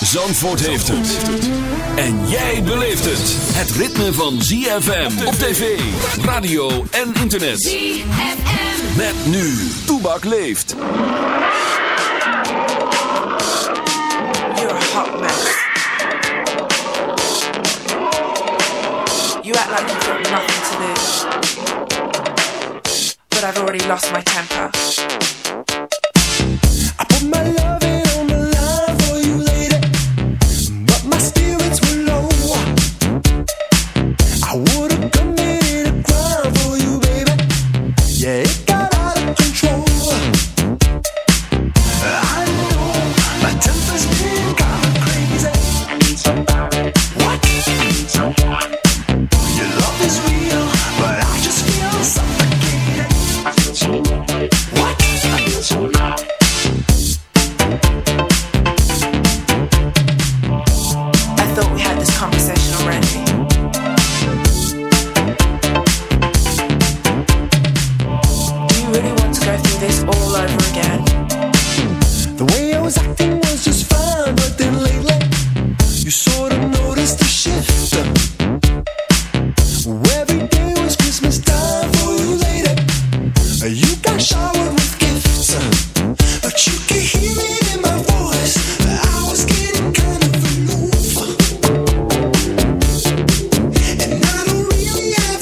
Zandvoort heeft het. En jij beleeft het. Het ritme van ZFM op tv, radio en internet. ZFM. Met nu. Toebak leeft. You're a hot mess. You act like you've got nothing to lose. But I've already lost my temper.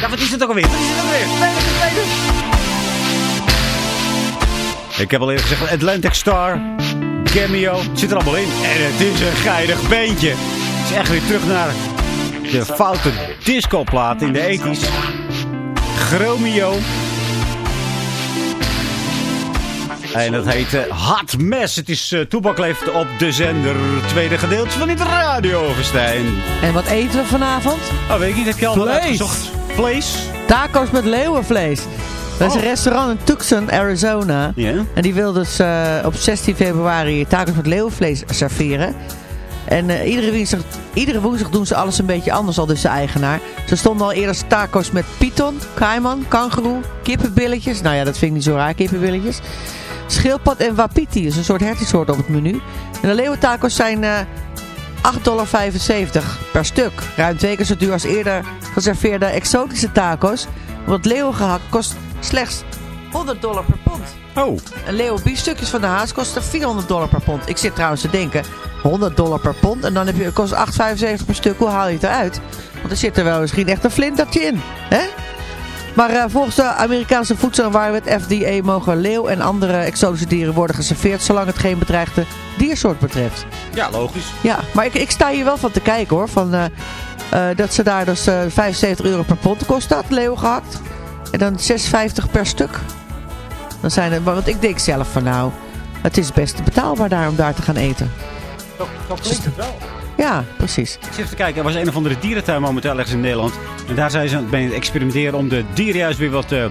Ja, wat is het ook alweer? Wat is het ook alweer? Ik heb al eerder gezegd, Atlantic Star, Cameo, het zit er allemaal in. En het is een geinig beentje. Het is echt weer terug naar de foute discoplaat in de 80s. Chromio. En dat heet eh, Hot Mess. Het is uh, op de zender. Tweede gedeelte van dit radioverstijn. En wat eten we vanavond? Oh, weet ik niet. Heb je al wat uitgezocht? Vlees? Taco's met leeuwenvlees. Dat is een Oh. restaurant in Tucson, Arizona. En die wil dus eh, op 16 februari tacos met leeuwenvlees serveren. En eh, iedere, woensdag, iedere woensdag doen ze alles een beetje anders, al dus de eigenaar. Ze stonden al eerder tacos met python, kaiman, kangeroe, kippenbilletjes. Nou ja, dat vind ik niet zo raar, kippenbilletjes. Schildpad en wapiti, dus een soort hertensoort op het menu. En de leeuwentacos zijn eh 8,75 dollar per stuk. Ruim twee keer zo duur als eerder geserveerde exotische tacos. Want leeuwengehakt kost slechts 100 dollar per pond. Oh, Een leeuw biefstukjes van de Haas kosten 400 dollar per pond. Ik zit trouwens te denken, 100 dollar per pond en dan heb je, kost 8,75 per stuk. Hoe haal je het eruit? Want er zit er wel misschien echt een flintertje in. Hè? Maar eh, volgens de Amerikaanse voedsel- en warenwet FDA mogen leeuw en andere exotische dieren worden geserveerd zolang het geen bedreigde diersoort betreft. ja, logisch. Ja, maar ik, ik sta hier wel van te kijken hoor. Van, eh, eh, dat ze daar dus eh 75 euro per pond kost dat, leeuw gehakt. En dan 6,50 per stuk. Dan zijn het, want ik denk zelf van nou, het is best betaalbaar daar om daar te gaan eten. Zo, zo klinkt het wel. Ja, precies. Ik zit even te kijken, er was een of andere dierentuin momenteel ergens in Nederland. En daar zijn ze aan het experimenteren om de dieren juist weer wat eh,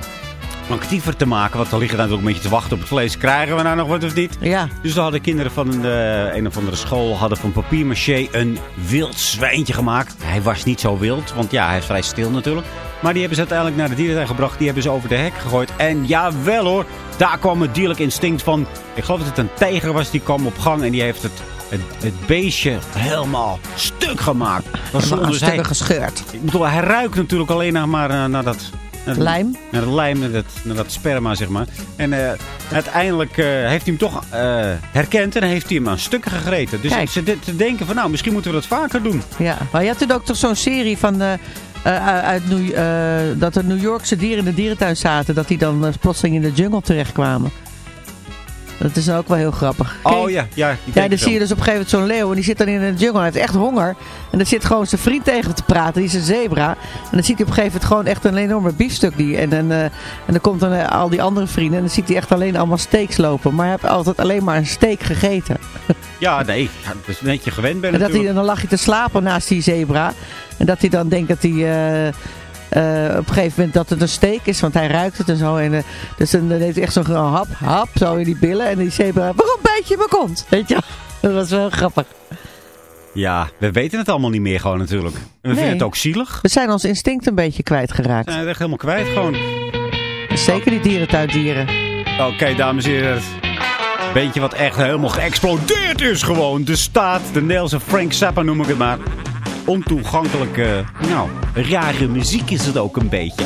actiever te maken. Want dan liggen daar natuurlijk een beetje te wachten op het vlees. Krijgen we nou nog wat of niet? Ja, Dus dan hadden kinderen van een, eh, een of andere school hadden van papier-maché een wild zwijntje gemaakt. Hij was niet zo wild, want ja, hij is vrij stil natuurlijk. Maar die hebben ze uiteindelijk naar de dierentuin gebracht. Die hebben ze over de hek gegooid. En jawel hoor, daar kwam het dierlijk instinct van. Ik geloof dat het een tijger was, die kwam op gang en die heeft het, het, het beestje helemaal stuk gemaakt. Dat was helemaal hij, gescheurd. ik bedoel, hij ruikt natuurlijk alleen nog maar eh, naar dat... naar- Lijm? Naar de lijm, naar dat, naar dat sperma, zeg maar. En eh, uiteindelijk eh, heeft hij hem toch herkend en heeft hij hem aan stukken gegreten. Dus Kijk. ze de- te denken van, nou, misschien moeten we dat vaker doen. Ja, maar je had toen ook toch zo'n serie van... uit New, dat er New Yorkse dieren in de dierentuin zaten. Dat die dan plotseling in de jungle terechtkwamen. Dat is ook wel heel grappig. Oh ja, ja. Ja, dan zie je dus op een gegeven moment zo'n leeuw. En die zit dan in de jungle. Hij heeft echt honger. En dan zit gewoon zijn vriend tegen te praten. Die is een zebra. En dan ziet hij op een gegeven moment gewoon echt een enorme biefstuk. Die, en, dan, eh, en dan komt dan eh, al die andere vrienden. En dan ziet hij echt alleen allemaal steaks lopen. Maar hij heeft altijd alleen maar een steak gegeten. Ja, nee. Ja, dat is net je gewend bent En dat hij, natuurlijk. dan lag hij te slapen naast die zebra. En dat hij dan denkt dat hij... eh, op een gegeven moment dat het een steak is, want hij ruikt het en zo. En, eh, dus dan heeft hij echt zo'n hap, hap, zo in die billen. En die zebra, waarom bijt je mijn kont? Weet je? Dat was wel grappig. Ja, we weten het allemaal niet meer gewoon natuurlijk. En we Nee. vinden het ook zielig. We zijn ons instinct een beetje kwijtgeraakt. We zijn het echt helemaal kwijt gewoon. Zeker die dierentuindieren. Oké, dames en heren. Beetje wat echt helemaal geëxplodeerd is gewoon. De staat, de Nederlandse Frank Zappa noem ik het maar. Ontoegankelijke, nou, rare muziek is het ook een beetje.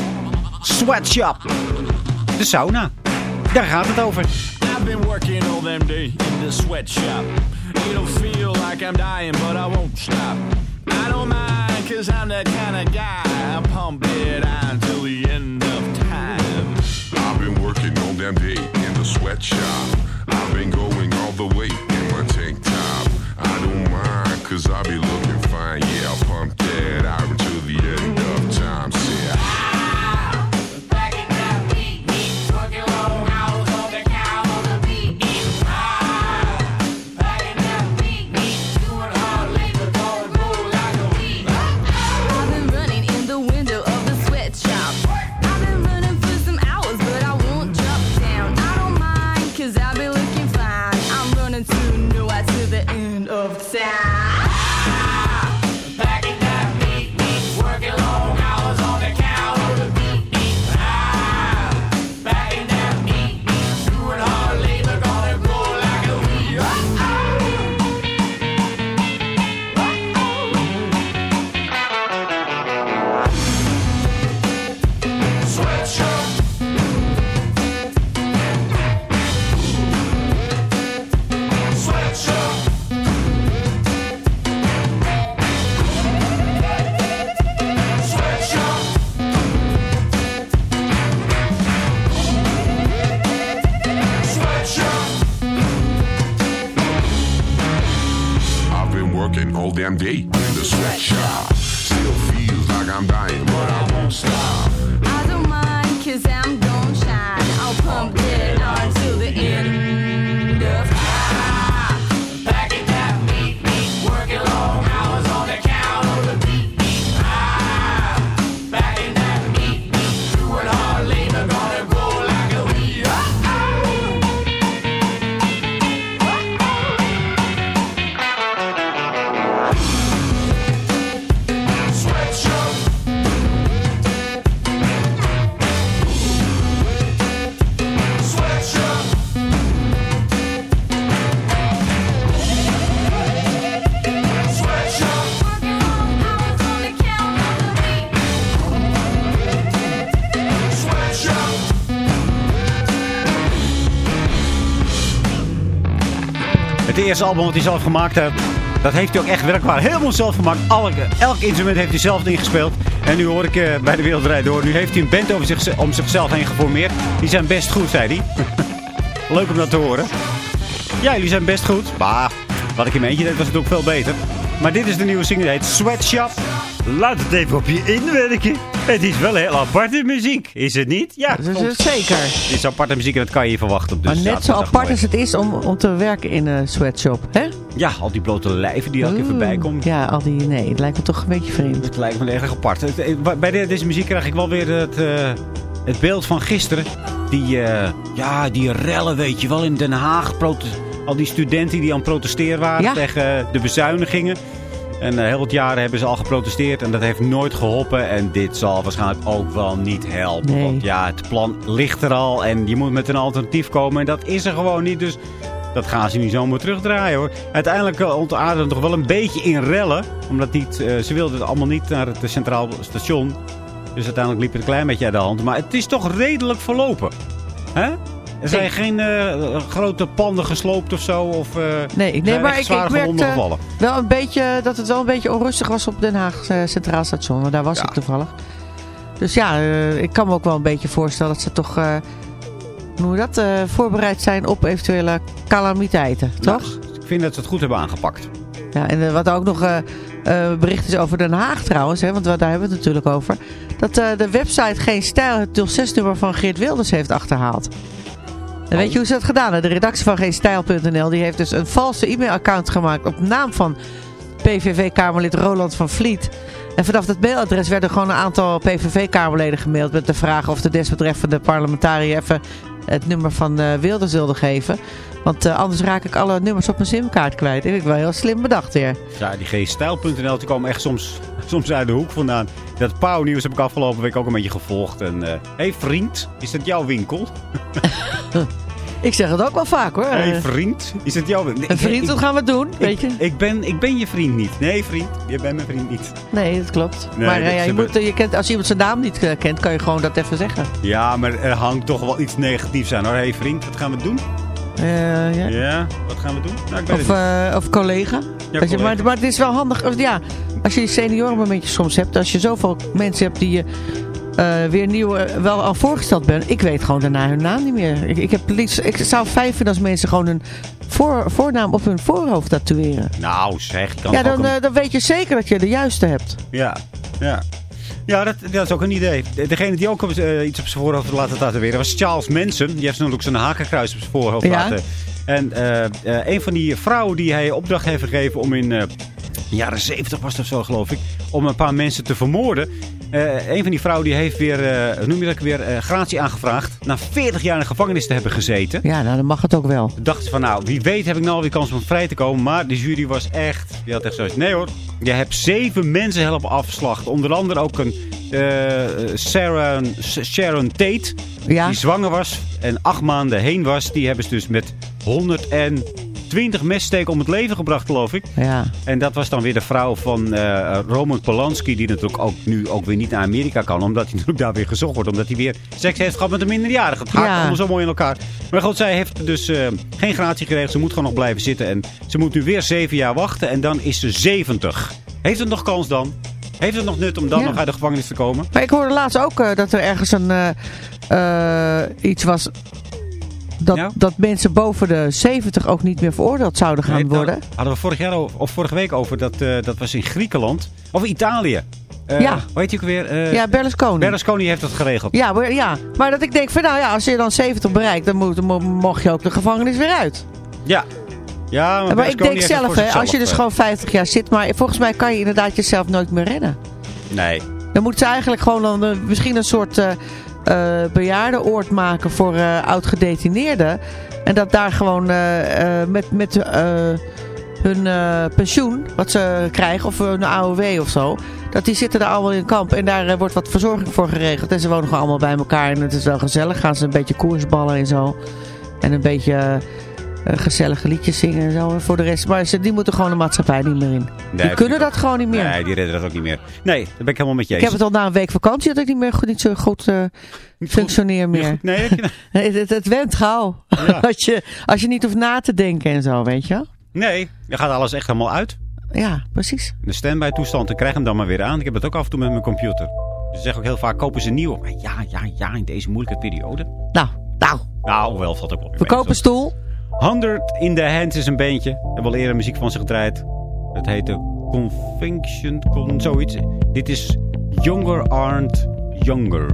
Sweatshop. De sauna. Daar gaat het over. I've been working all them day in the sweatshop. It'll feel like I'm dying, but I won't stop. I don't mind, cause I'm that kind of guy. I pump it on till the end of time. I've been working all damn day in the sweatshop. I've been going all the way in my tank top. I don't mind, cause I be Het eerste album wat hij zelf gemaakt heeft, dat heeft hij ook echt werkbaar helemaal zelf gemaakt. Elk, elk instrument heeft hij zelf ingespeeld. En nu hoor ik eh, bij de Wereldrijd door. Nu heeft hij een band over zich, om zichzelf heen geformeerd. Die zijn best goed, zei hij. Leuk om dat te horen. Ja, jullie zijn best goed. Maar wat ik in mijn eentje deed was het ook veel beter. Maar dit is de nieuwe single, die heet Sweatshop. Laat het even op je inwerken. Het is wel heel aparte muziek, is het niet? Ja, Dat is het zeker. Het is aparte muziek en dat kan je verwachten. op de Maar net zo apart mooi. als het is om, om te werken in een sweatshop. Hè? Ja, al die blote lijven die elke keer voorbij komen. Ja, al die... Nee, het lijkt me toch een beetje vreemd. Het lijkt me erg apart. Het- Bij de- deze muziek krijg ik wel weer het, eh, het beeld van gisteren. Die, eh, ja, die rellen, weet je wel, in Den Haag. Al die studenten die aan het protesteren waren Ja. tegen de bezuinigingen. En eh, heel wat jaren hebben ze al geprotesteerd en dat heeft nooit geholpen. En dit zal waarschijnlijk ook wel niet helpen. Nee. Want ja, het plan ligt er al en je moet met een alternatief komen. En dat is er gewoon niet, dus dat gaan ze niet zomaar terugdraaien hoor. Uiteindelijk uh, ontaarde het nog wel een beetje in rellen. Omdat niet, eh, ze wilden het allemaal niet naar het Centraal Station. Dus uiteindelijk liep het een klein beetje uit de hand. Maar het is toch redelijk verlopen. Hè? Er zijn Nee. geen eh, grote panden gesloopt of zo. Of, eh, Nee, nee maar ik, ik merkte wel een beetje dat het wel een beetje onrustig was op Den Haag eh, Centraal Station. Want daar was Ja. ik toevallig. Dus ja, ik kan me ook wel een beetje voorstellen dat ze toch, hoe noem je dat, voorbereid zijn op eventuele calamiteiten, toch? Nou, ik vind dat ze het goed hebben aangepakt. Ja, en wat ook nog bericht is over Den Haag trouwens, hè, want wa- daar hebben we het natuurlijk over. Dat de website Geen Stijl het 06-nummer van Geert Wilders heeft achterhaald. En weet je hoe ze dat gedaan hebben? De redactie van geenstijl.nl die heeft dus een valse e-mailaccount gemaakt op naam van PVV-kamerlid Roland van Vliet. En vanaf dat mailadres werden gewoon een aantal PVV-kamerleden gemaild met de vraag of de desbetreffende parlementariër even het nummer van eh, Wilders wilde geven. Want eh, anders raak ik alle nummers op mijn simkaart kwijt. Dat heb ik wel heel slim bedacht weer. Ja, die gstijl.nl die komen echt soms, soms uit de hoek vandaan. Dat pauwnieuws heb ik afgelopen week ook een beetje gevolgd. En, Hé hey vriend, is dat jouw winkel? Ik zeg het ook wel vaak hoor. Hé hey Eh, vriend, is dat jouw een vriend, wat gaan we doen? Weet je? Ik, ik, ben, ik ben je vriend niet. Nee vriend, je bent mijn vriend niet. Nee, dat klopt. Nee, maar eh, dat ja, is je moet, eh, je kent, als iemand zijn naam niet kent, kan je gewoon dat even zeggen. Ja, maar er hangt toch wel iets negatiefs aan hoor. Hé hey vriend, wat gaan we doen? Ja. Ja, wat gaan we doen? Nou, ik Of, het of collega. Ja, je, collega. maar, maar het is wel handig. of Ja, als je seniorenmomentjes soms hebt. Als je zoveel mensen hebt die je weer nieuw eh, wel al voorgesteld bent. Ik weet gewoon daarna hun naam niet meer. Ik, ik, heb liefst, ik zou fijn vinden als mensen gewoon hun voor, voornaam op hun voorhoofd tatoeëren. Nou zeg, kan Ja, dan, een- eh, dan weet je zeker dat je de juiste hebt. Ja, ja. Ja, dat, dat is ook een idee. De- Degene die ook eh, iets op zijn voorhoofd laten tatoeëren was Charles Manson. Die heeft natuurlijk zo'n hakenkruis op zijn voorhoofd Ja. laten. En eh, eh, een van die vrouwen die hij opdracht heeft gegeven om in eh, de jaren 70 was dat zo geloof ik, om een paar mensen te vermoorden. Eh, een van die vrouwen die heeft weer, hoe noem je dat weer, eh, gratie aangevraagd. Na 40 jaar in de gevangenis te hebben gezeten. Ja, nou dan mag het ook wel. Dachten ze van, nou, wie weet heb ik nou weer kans om vrij te komen. Maar de jury was echt, die had echt zoiets. Nee hoor, je hebt zeven mensen helpen afslachten. Onder andere ook een eh, Sharon, Sharon Tate, Ja. die zwanger was en acht maanden heen was. Die hebben ze dus met 120 messteken om het leven gebracht, geloof ik. Ja. En dat was dan weer de vrouw van eh, Roman Polanski, die natuurlijk ook nu ook weer niet naar Amerika kan. Omdat hij natuurlijk daar weer gezocht wordt. Omdat hij weer seks heeft gehad met een minderjarige. Het haakt Ja. allemaal zo mooi in elkaar. Maar goed, zij heeft dus eh, geen gratie gekregen. Ze moet gewoon nog blijven zitten. En ze moet nu weer zeven jaar wachten. En dan is ze 70. Heeft het nog kans dan? Heeft het nog nut om dan Ja. nog uit de gevangenis te komen? Maar ik hoorde laatst ook eh, dat er ergens een iets was. Dat, dat mensen boven de 70 ook niet meer veroordeeld zouden gaan Nee, daar worden. hadden we vorig jaar of vorige week over. Dat, eh, dat was in Griekenland. Of Italië. Eh, Ja. Hoe heet die ook weer? Eh, ja, Berlusconi. Berlusconi heeft dat geregeld. ja, maar, ja, maar dat ik denk van nou ja, als je dan 70 bereikt, dan moet, mo- mocht je ook de gevangenis weer uit. Ja. Ja, maar, maar ik denk zelf, hè, als je dus gewoon 50 jaar zit, maar volgens mij kan je inderdaad jezelf nooit meer redden. Nee. Dan moeten ze eigenlijk gewoon dan, misschien een soort bejaardenoord maken voor eh oud-gedetineerden. En dat daar gewoon eh, eh, met, met eh, hun eh, pensioen, wat ze krijgen, of hun AOW of zo. Dat die zitten daar allemaal in kamp en daar eh, wordt wat verzorging voor geregeld. En ze wonen gewoon allemaal bij elkaar en het is wel gezellig. Gaan ze een beetje koersballen en zo. En een beetje eh, eh, gezellige liedjes zingen en zo. En voor de rest, maar ze, die moeten gewoon de maatschappij niet meer in. die kunnen ik dat gewoon niet meer. Nee, die redden dat ook niet meer. Nee, daar ben ik helemaal met je Ik eens. heb het al na een week vakantie dat ik niet meer goed, niet zo goed eh, functioneer meer. Nee, je- Het, het, het went gauw. Ja. als, je, als je niet hoeft na te denken en zo, weet je wel. Nee, je gaat alles echt helemaal uit. Ja, precies. De standby toestand, ik krijg hem dan maar weer aan. Ik heb het ook af en toe met mijn computer. Ze zeggen ook heel vaak, kopen ze nieuw. Maar ja, ja, ja, in deze moeilijke periode. Nou, nou. Nou, hoewel, valt ook wel weer We kopen een stoel. 100 in the Hands is een beentje. Ik heb al eerder muziek van ze gedraaid. Het heette Conviction, con, zoiets. Dit is Younger Aren't Younger.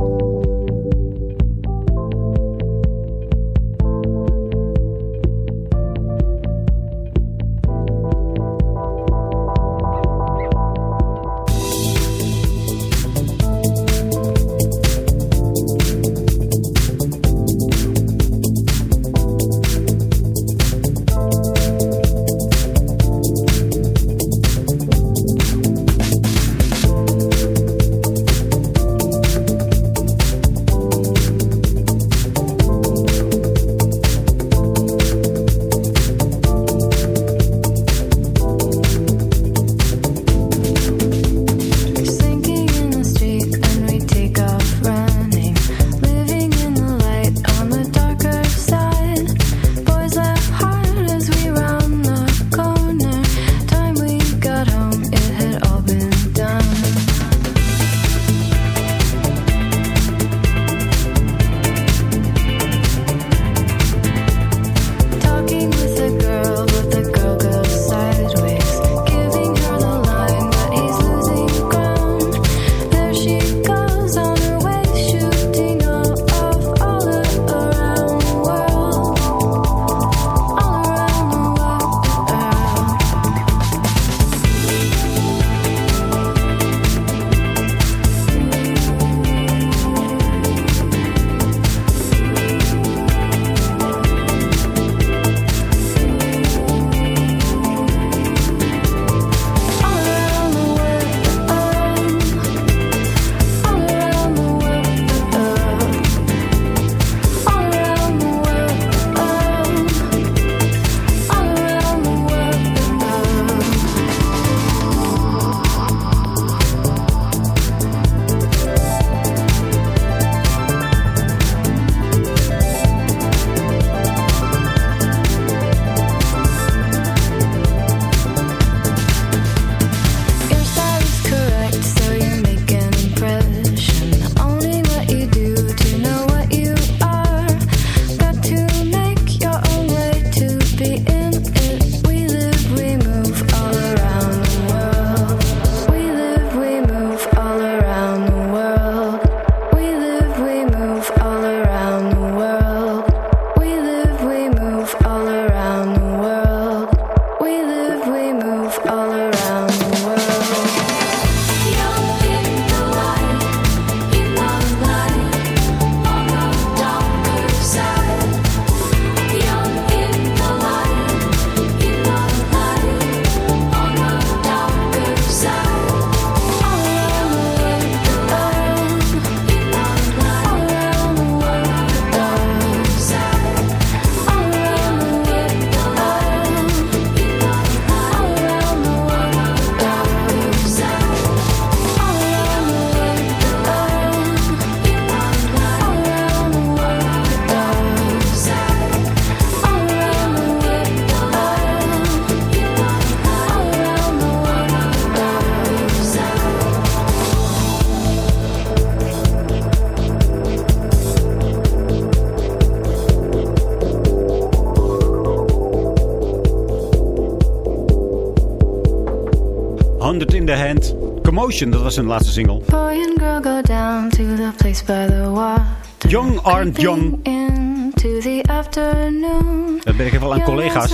Hand. Commotion, dat was hun laatste single. Boy and girl go down to the place by the water. Young aren't young. Into the afternoon. Dat ben ik even aan collega's.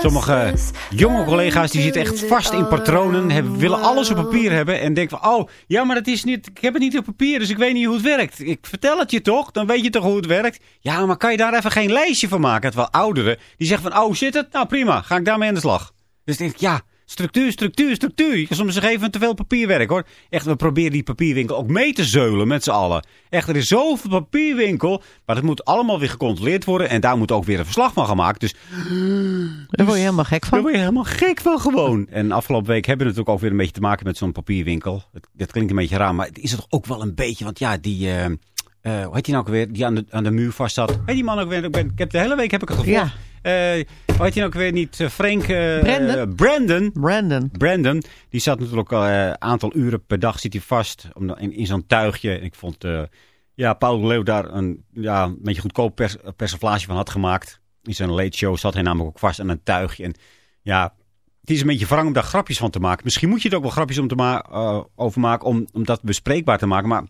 Sommige jonge collega's die zitten echt vast in patronen, hebben, willen alles op papier hebben en denken van, oh, ja, maar dat is niet, ik heb het niet op papier, dus ik weet niet hoe het werkt. Ik vertel het je toch, dan weet je toch hoe het werkt. Ja, maar kan je daar even geen lijstje van maken? Terwijl ouderen, die zeggen van, oh, zit het? Nou, prima, ga ik daarmee aan de slag. Dus denk ik, ja, structuur, structuur, structuur. Soms even te veel papierwerk hoor. Echt, we proberen die papierwinkel ook mee te zeulen met z'n allen. Echt, er is zoveel papierwinkel, maar dat moet allemaal weer gecontroleerd worden. En daar moet ook weer een verslag van gemaakt. Dus Daar word je helemaal gek daar van. word je helemaal gek van gewoon. En afgelopen week hebben we natuurlijk ook weer een beetje te maken met zo'n papierwinkel. Het, dat klinkt een beetje raar, maar het is het ook wel een beetje. Want ja, die, eh, hoe heet die nou ook weer? Die aan de, aan de muur vast zat. Die man ook weer? Ik, ben, ik heb de hele week heb ik het gevolgd. Ja. Eh, Heet hij nou ook weer niet? Eh, Frank... eh, Brandon? eh, Brandon. Brandon. Brandon, die zat natuurlijk al een aantal uren per dag zit hij vast om, in, in zo'n tuigje. Ik vond ja, Paul de Leeuw daar een, ja, een beetje goedkoop pers, persiflage van had gemaakt. In zijn late show zat hij namelijk ook vast aan een tuigje. En ja, het is een beetje wrang om daar grapjes van te maken. Misschien moet je er ook wel grapjes om te ma over maken om, om dat bespreekbaar te maken. Maar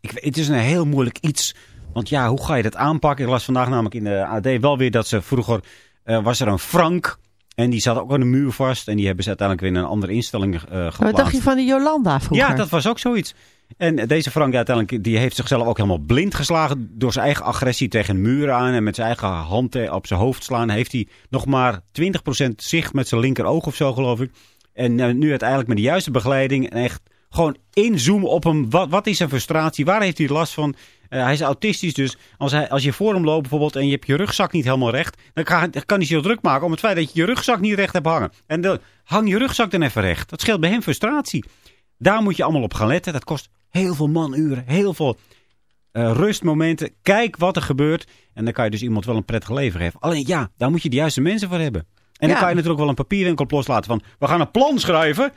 ik, weet- het is een heel moeilijk iets. Want ja, hoe ga je dat aanpakken? Ik las vandaag namelijk in de AD wel weer dat ze vroeger... eh, was er een Frank en die zat ook aan de muur vast. En die hebben ze uiteindelijk weer in een andere instelling eh geplaatst. Wat dacht je van die Jolanda vroeger? Ja, dat was ook zoiets. En deze Frank uiteindelijk, die heeft zichzelf ook helemaal blind geslagen door zijn eigen agressie tegen een muur aan. En met zijn eigen hand eh, op zijn hoofd slaan heeft hij nog maar 20% zicht met zijn linkeroog of zo geloof ik. En nu uiteindelijk met de juiste begeleiding en echt gewoon inzoomen op hem. Wat, wat is zijn frustratie? Waar heeft hij last van? Eh, hij is autistisch, dus als, hij, als je voor hem loopt bijvoorbeeld en je hebt je rugzak niet helemaal recht, dan kan, dan kan hij zich druk maken om het feit dat je je rugzak niet recht hebt hangen. En dan hang je rugzak dan even recht. Dat scheelt bij hem frustratie. Daar moet je allemaal op gaan letten. Dat kost heel veel manuren, heel veel eh, rustmomenten. Kijk wat er gebeurt. En dan kan je dus iemand wel een prettig leven geven. Alleen ja, daar moet je de juiste mensen voor hebben. En dan kan je natuurlijk wel een papierwinkel loslaten van... we gaan een plan schrijven.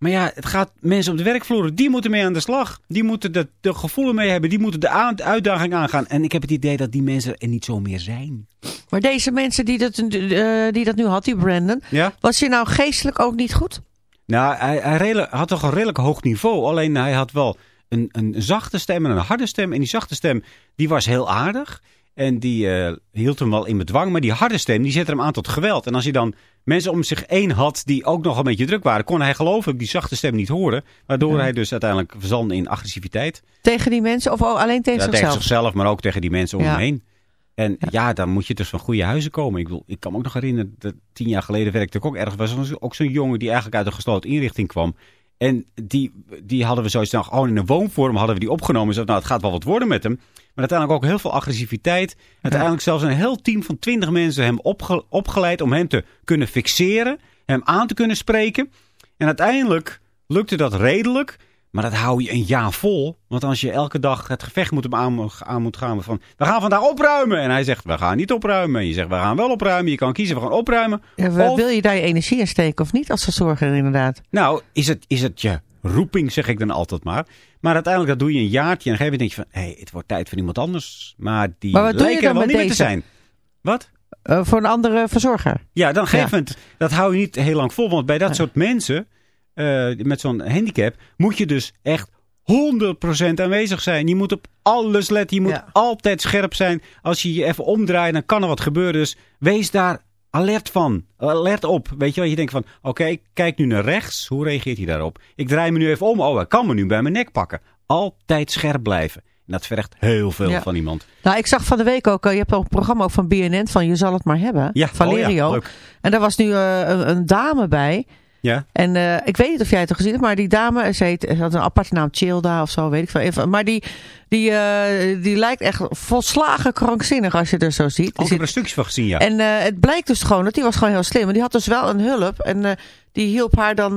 Maar ja, het gaat mensen op de werkvloer, die moeten mee aan de slag. Die moeten de, de gevoelen mee hebben. Die moeten de, uitdaging aangaan. En ik heb het idee dat die mensen er niet zo meer zijn. Maar deze mensen die dat, eh, die dat nu had, die Brandon, Ja? was hij nou geestelijk ook niet goed? Nou, hij, hij had toch een redelijk hoog niveau. Alleen hij had wel een, een zachte stem en een harde stem. En die zachte stem, die was heel aardig. En die eh, hield hem wel in bedwang. Maar die harde stem, die zette hem aan tot geweld. En als hij dan mensen om zich heen had die ook nog een beetje druk waren... kon hij geloof ik die zachte stem niet horen. Waardoor hij dus uiteindelijk verzandde in agressiviteit. Tegen die mensen of alleen tegen Ja, zichzelf? tegen zichzelf, maar ook tegen die mensen om Ja. hem heen. En ja. dan moet je dus van goede huizen komen. Ik, bedoel, ik kan me ook nog herinneren, dat tien jaar geleden werkte ik ook ergens. was ook zo'n jongen die eigenlijk uit een gesloten inrichting kwam. En die, die hadden we zoiets nou, oh, in een woonvorm hadden we die opgenomen. Zo, nou, het gaat wel wat worden met hem. Maar uiteindelijk ook heel veel agressiviteit. Uiteindelijk zelfs een heel team van twintig mensen hem opge- opgeleid om hem te kunnen fixeren. Hem aan te kunnen spreken. En uiteindelijk lukte dat redelijk. Maar dat hou je een jaar vol. Want als je elke dag het gevecht moet aan, aan moet gaan van... We gaan vandaag opruimen. En hij zegt, we gaan niet opruimen. En je zegt, we gaan wel opruimen. Je kan kiezen, we gaan opruimen. Ja, wil- Of- Wil je daar je energie in steken of niet als verzorger inderdaad? nou, is het, is het je roeping, zeg ik dan altijd maar. Maar uiteindelijk, dat doe je een jaartje. En dan geef je denk je van, hé, hey, het wordt tijd voor iemand anders. Maar die Maar lijken er wel niet meer te deze? zijn. Wat? Eh, voor een andere verzorger. Ja, dan geef Ja. het. Dat hou je niet heel lang vol. Want bij dat soort mensen, eh, met zo'n handicap, moet je dus echt 100% aanwezig zijn. Je moet op alles letten. Je moet Ja. altijd scherp zijn. Als je je even omdraait, dan kan er wat gebeuren. Dus wees daar alert van. Alert op. Weet je wel, je denkt van, oké, ik kijk nu naar rechts. Hoe reageert hij daarop? Ik draai me nu even om. Oh, hij kan me nu bij mijn nek pakken. Altijd scherp blijven. En dat vergt heel veel Ja. van iemand. Nou, ik zag van de week ook, eh, je hebt al een programma ook van BNN van Je zal het maar hebben. Ja, Valerio. oh ja. En daar was nu eh, een, een dame bij. Ja? En eh, ik weet niet of jij het al gezien hebt, maar die dame, ze, heet, ze had een aparte naam, Childa of zo, weet ik veel. Even- Maar die, die, eh, die lijkt echt volslagen krankzinnig als je er zo ziet. Ook heb er een stukje van gezien, ja. En eh, het blijkt dus gewoon dat die was gewoon heel slim. En die had dus wel een hulp. En die hielp haar dan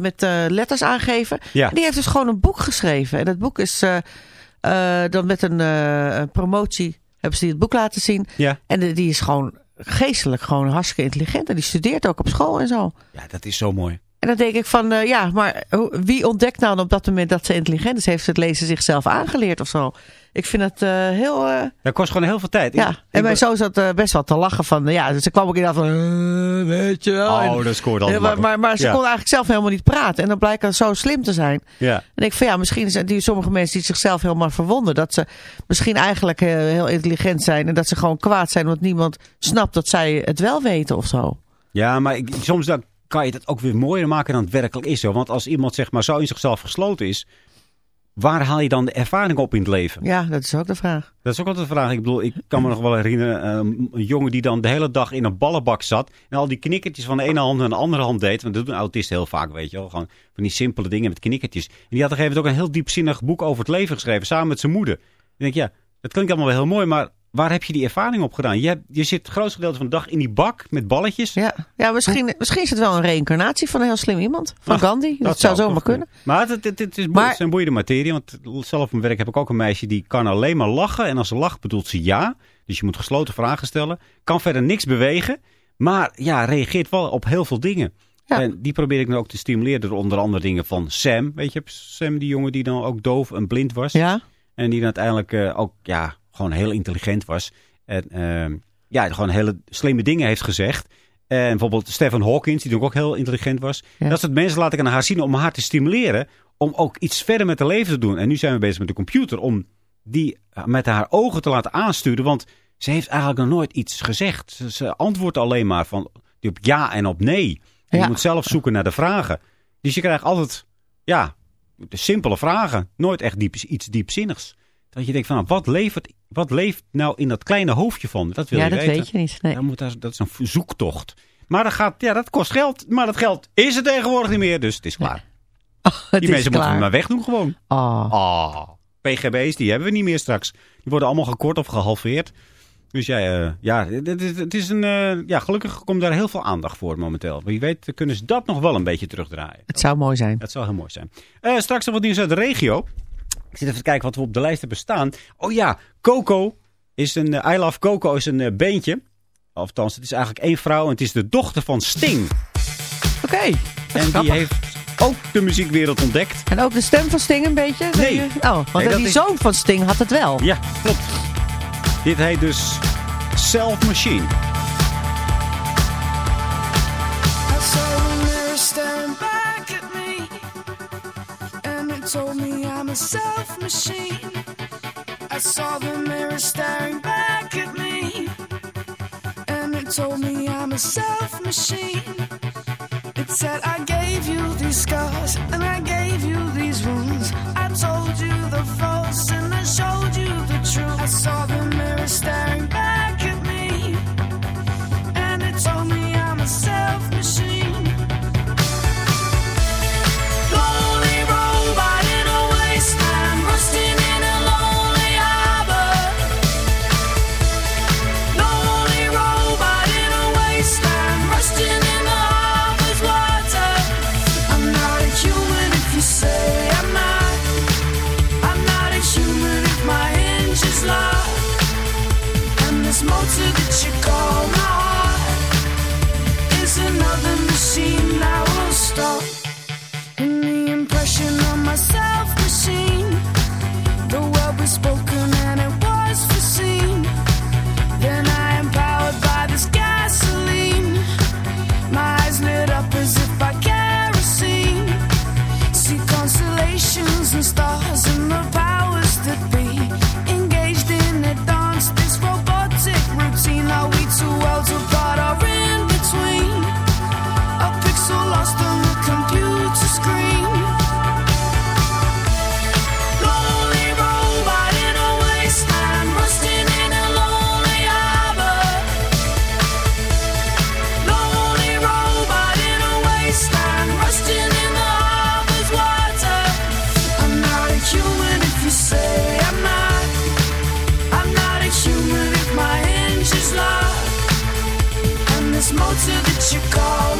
met letters aangeven. Ja. En die heeft dus gewoon een boek geschreven. En dat boek is dan met een, promotie. Hebben ze die het boek laten zien. ja. En die is gewoon geestelijk gewoon hartstikke intelligent. En die studeert ook op school en zo. Ja, dat is zo mooi. En dan denk ik van, eh, ja, maar wie ontdekt nou op dat moment dat ze intelligent is? Heeft ze het lezen zichzelf aangeleerd of zo? Ik vind het eh, heel... eh, Dat kost gewoon heel veel tijd. ja, Ik- en ik bij was- zo zat eh, best wel te lachen van, eh, ja, ze kwam ook inderdaad van, eh, weet je wel. En- Oh, dat scoort Ja, maar, maar, maar ze Ja. kon eigenlijk zelf helemaal niet praten. En dan blijkt dat zo slim te zijn. Ja. En ik van ja, misschien zijn die sommige mensen die zichzelf helemaal verwonden. Dat ze misschien eigenlijk eh, heel intelligent zijn. En dat ze gewoon kwaad zijn omdat niemand snapt dat zij het wel weten of zo. Ja, maar ik, soms dan kan je dat ook weer mooier maken dan het werkelijk is. Zo. Want als iemand zeg maar zo in zichzelf gesloten is, waar haal je dan de ervaring op in het leven? Ja, dat is ook de vraag. Dat is ook altijd de vraag. Ik bedoel, ik kan me nog wel herinneren, um, een jongen die dan de hele dag in een ballenbak zat. En al die knikkertjes van de ene hand naar de andere hand deed. Want dat doen autisten heel vaak, weet je wel. Gewoon van die simpele dingen met knikkertjes. En die had op een gegeven moment ook een heel diepzinnig boek over het leven geschreven, samen met zijn moeder. Ik denk, ja, dat klinkt allemaal wel heel mooi, maar waar heb je die ervaring op gedaan? Je, je zit het grootste gedeelte van de dag in die bak met balletjes. Ja, ja misschien, misschien is het wel een reïncarnatie van een heel slim iemand. Van Ach, Gandhi. Dat, zou zomaar kunnen. Maar het, het, het is, Maar- het een boeiende materie. Want zelf op mijn werk heb ik ook een meisje die kan alleen maar lachen. En als ze lacht bedoelt ze ja. Dus je moet gesloten vragen stellen. Kan verder niks bewegen. Maar ja, reageert wel op heel veel dingen. Ja. En die probeer ik nu ook te stimuleren door onder andere dingen van Sam. Weet je, Sam die jongen die dan ook doof en blind was. Ja? En die dan uiteindelijk eh, ook ja, gewoon heel intelligent was. En ehm, ja, gewoon hele slimme dingen heeft gezegd. En bijvoorbeeld Stephen Hawkins, die natuurlijk ook heel intelligent was. Ja. Dat soort mensen laat ik aan haar zien om haar te stimuleren. Om ook iets verder met haar leven te doen. En nu zijn we bezig met de computer om die eh, met haar ogen te laten aansturen. Want ze heeft eigenlijk nog nooit iets gezegd. Ze, ze antwoordt alleen maar van op ja en op nee. En Ja. je moet zelf zoeken naar de vragen. Dus je krijgt altijd, ja, de simpele vragen. Nooit echt diep, iets diepzinnigs. Dat je denkt van, nou, wat, levert, wat leeft nou in dat kleine hoofdje van? Dat wil Ja, je dat weten. weet je niet. Nee. Dan moet daar, dat is een zoektocht. Maar dat, gaat, ja, dat kost geld. Maar dat geld is er tegenwoordig niet meer. Dus het is klaar. Het Die is mensen moeten klaar. we maar wegdoen gewoon. Oh. Ah, PGB's, die hebben we niet meer straks. Die worden allemaal gekort of gehalveerd. Dus ja, eh, ja het, het- het is een, eh, ja, gelukkig komt daar heel veel aandacht voor momenteel. Wie weet kunnen ze dat nog wel een beetje terugdraaien. Het zou mooi zijn. Dat zou heel mooi zijn. Eh, straks nog wat nieuws uit de regio. Ik zit even te kijken wat we op de lijst hebben staan. Oh ja, Coco is een, eh, I Love Coco is een eh, beentje. Althans, het is eigenlijk één vrouw en het is de dochter van Sting. Oké. dat is En die heeft ook de muziekwereld ontdekt. En ook de stem van Sting een beetje? Nee. je? Oh, want Nee, die is- zoon van Sting had het wel. Ja, klopt. Dit heet dus Self Machine. I saw a mirror staring back at me, and it told me a self machine. I saw the mirror staring back at me, and it told me I'm a self machine. It said, I gave you these scars, and I gave you these wounds. I told you the false, and I showed you the truth. I saw the mirror staring back call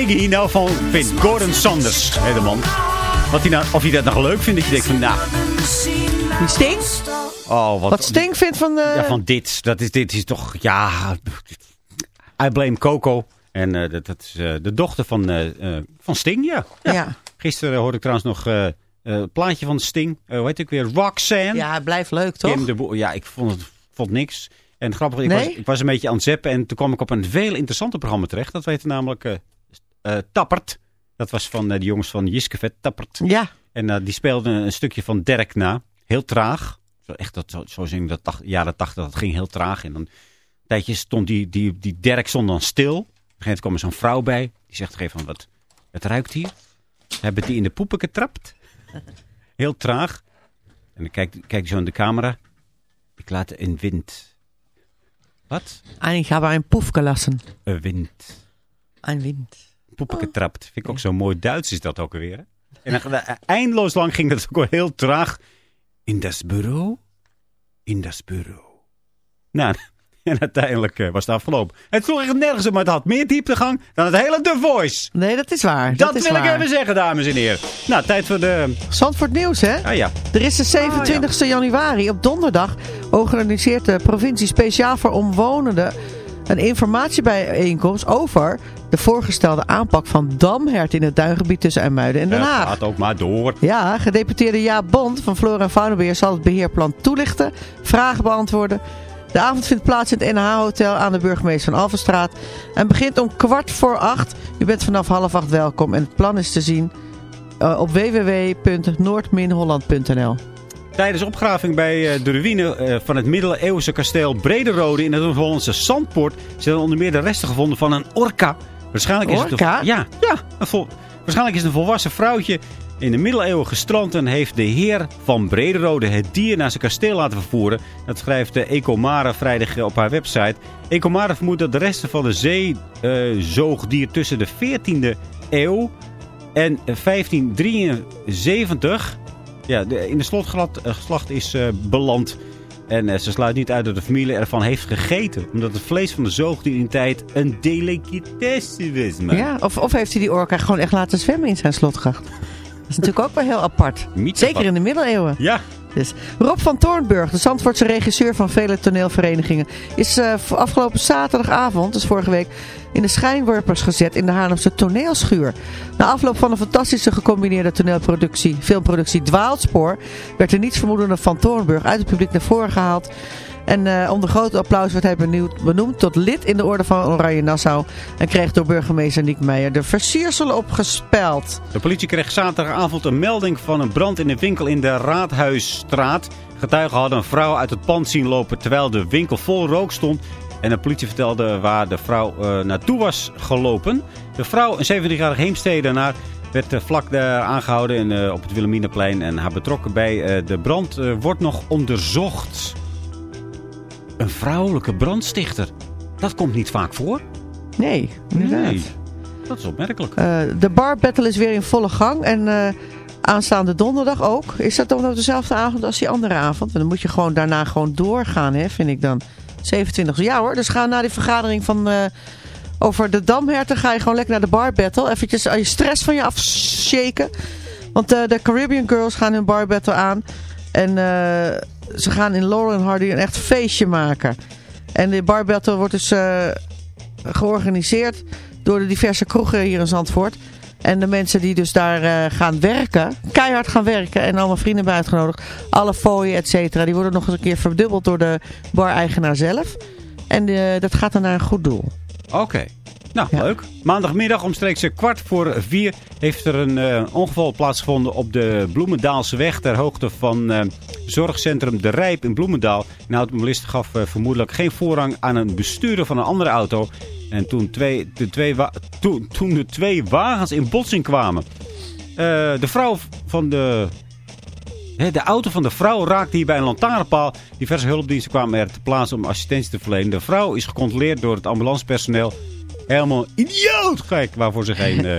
Sting hier nou van vindt. Gordon Sanders, hè, de man. Wat hij nou, of hij dat nog leuk vindt. Dat je denkt van, nou, Die Sting? oh, wat, Wat Sting vindt van... eh, Ja, van dit. Dat is, dit is toch, ja... I blame Coco. En eh, dat, dat is eh, de dochter van, eh, eh, van Sting, ja. ja. ja. Gisteren hoorde ik trouwens nog eh, eh, een plaatje van Sting. Eh, hoe heet ik weer? Roxanne. Ja, het blijft leuk, toch? Kim de. Ja, ik vond het vond niks. En grappig, ik, Nee? was, ik was een beetje aan het zappen en toen kwam ik op een veel interessanter programma terecht. Dat heette namelijk eh eh, Tappert. Dat was van eh, de jongens van Jiskevet, Tappert. Ja. En eh, die speelden een stukje van Dirk na. Heel traag. Echt, dat, zo, zo zing dat tach- jaren tachtig, dat ging heel traag. En dan een tijdje stond die, die, die Dirk stond dan stil. Op een gegeven moment kwam er zo'n vrouw bij. Die zegt op een gegeven moment, wat, het ruikt hier. Hebben die in de poepen getrapt? Heel traag. En dan kijkt kijk zo in de camera. Ik laat een wind. Wat? En ik heb een poef gelassen. Een wind. Een wind. Poepen getrapt. Vind ik ook zo mooi Duits is dat ook alweer. Hè? En dan, eindeloos lang ging dat ook wel heel traag. In das bureau. In das bureau. Nou, en uiteindelijk eh, was het afgelopen. Het sloeg echt nergens op, maar het had meer dieptegang dan het hele The Voice. Nee, dat is waar. Dat, is wil waar. ik even zeggen, dames en heren. Nou, tijd voor de... Zandvoort Nieuws, hè? Ah ja, Er is de 27 januari op donderdag organiseert de provincie speciaal voor omwonenden een informatiebijeenkomst over de voorgestelde aanpak van damhert in het duingebied tussen IJmuiden en Den het Haag. gaat ook maar door. Ja, gedeputeerde Jaap Bond van Flora en Faunabeheer zal het beheerplan toelichten, vragen beantwoorden. De avond vindt plaats in het NH-hotel aan de burgemeester van Alvenstraat en begint om kwart voor acht. U bent vanaf half acht welkom en het plan is te zien eh, op www.noord-holland.nl. Tijdens opgraving bij eh, de ruïne eh, van het middeleeuwse kasteel Brederode in het Noord-Hollandse Zandpoort zijn onder meer de resten gevonden van een orka. Waarschijnlijk is het Orka? een, ja, ja, een waarschijnlijk is het een volwassen vrouwtje in de middeleeuwen gestrand en heeft de heer van Brederode het dier naar zijn kasteel laten vervoeren. Dat schrijft de Ecomare vrijdag eh, op haar website. Ecomare vermoedt dat de resten van de zeezoogdier tussen de 14e eeuw en 1573 ja, de, in de slotgeslacht is eh, beland. En eh, ze sluit niet uit dat de familie ervan heeft gegeten. Omdat het vlees van de zoogdier in tijd een delicatesse was. Ja, of, of heeft hij die orka gewoon echt laten zwemmen in zijn slotgracht? Dat is natuurlijk ook wel heel apart. Zeker in de middeleeuwen. Ja, Dus Rob van Toornburg, de Zandvoortse regisseur van vele toneelverenigingen, is eh, afgelopen zaterdagavond, dus vorige week, in de schijnwerpers gezet in de Haarlemse toneelschuur. Na afloop van een fantastische gecombineerde toneelproductie, filmproductie Dwaalspoor, werd de nietsvermoedende Van Toornburg uit het publiek naar voren gehaald. En eh, onder groot applaus werd hij benoemd tot lid in de orde van Oranje Nassau. En kreeg door burgemeester Niek Meijer de versierselen opgespeld. de politie kreeg zaterdagavond een melding van een brand in een winkel in de Raadhuisstraat. Getuigen hadden een vrouw uit het pand zien lopen terwijl de winkel vol rook stond. En de politie vertelde waar de vrouw eh, naartoe was gelopen. De vrouw, een 17-jarige heemstedenaar, werd eh, vlak aangehouden in, op het Wilhelminaplein. En haar betrokken bij de brand wordt nog onderzocht. Een vrouwelijke brandstichter. Dat komt niet vaak voor. Nee, inderdaad. Nee, dat is opmerkelijk. Eh, de bar battle is weer in volle gang. En eh, aanstaande donderdag ook. Is dat dan op dezelfde avond als die andere avond? Want dan moet je gewoon daarna gewoon doorgaan, hè, vind ik dan. 27. Ja hoor, dus ga na die vergadering van... eh, over de damherten ga je gewoon lekker naar de bar battle. Eventjes je stress van je afshaken. Want de Caribbean Girls gaan hun bar battle aan. En ze gaan in Laurel en Hardy een echt feestje maken. En de bar battle wordt dus eh, georganiseerd door de diverse kroegen hier in Zandvoort. En de mensen die dus daar eh, gaan werken, keihard gaan werken en allemaal vrienden hebben uitgenodigd. Alle fooien, et cetera, die worden nog eens een keer verdubbeld door de bar-eigenaar zelf. En eh, dat gaat dan naar een goed doel. Oké. Nou, Ja. leuk. Maandagmiddag omstreeks kwart voor vier heeft er een eh, ongeval plaatsgevonden op de Bloemendaalseweg ter hoogte van eh, zorgcentrum De Rijp in Bloemendaal. Een automobilist gaf eh, vermoedelijk geen voorrang aan een bestuurder van een andere auto. En toen, twee, de, twee toen, de twee wagens in botsing kwamen. De vrouw van de De auto van de vrouw raakte hier bij een lantaarnpaal. Diverse hulpdiensten kwamen er te plaatsen om assistentie te verlenen. De vrouw is gecontroleerd door het ambulancepersoneel. Helemaal idioot gek waarvoor ze geen eh,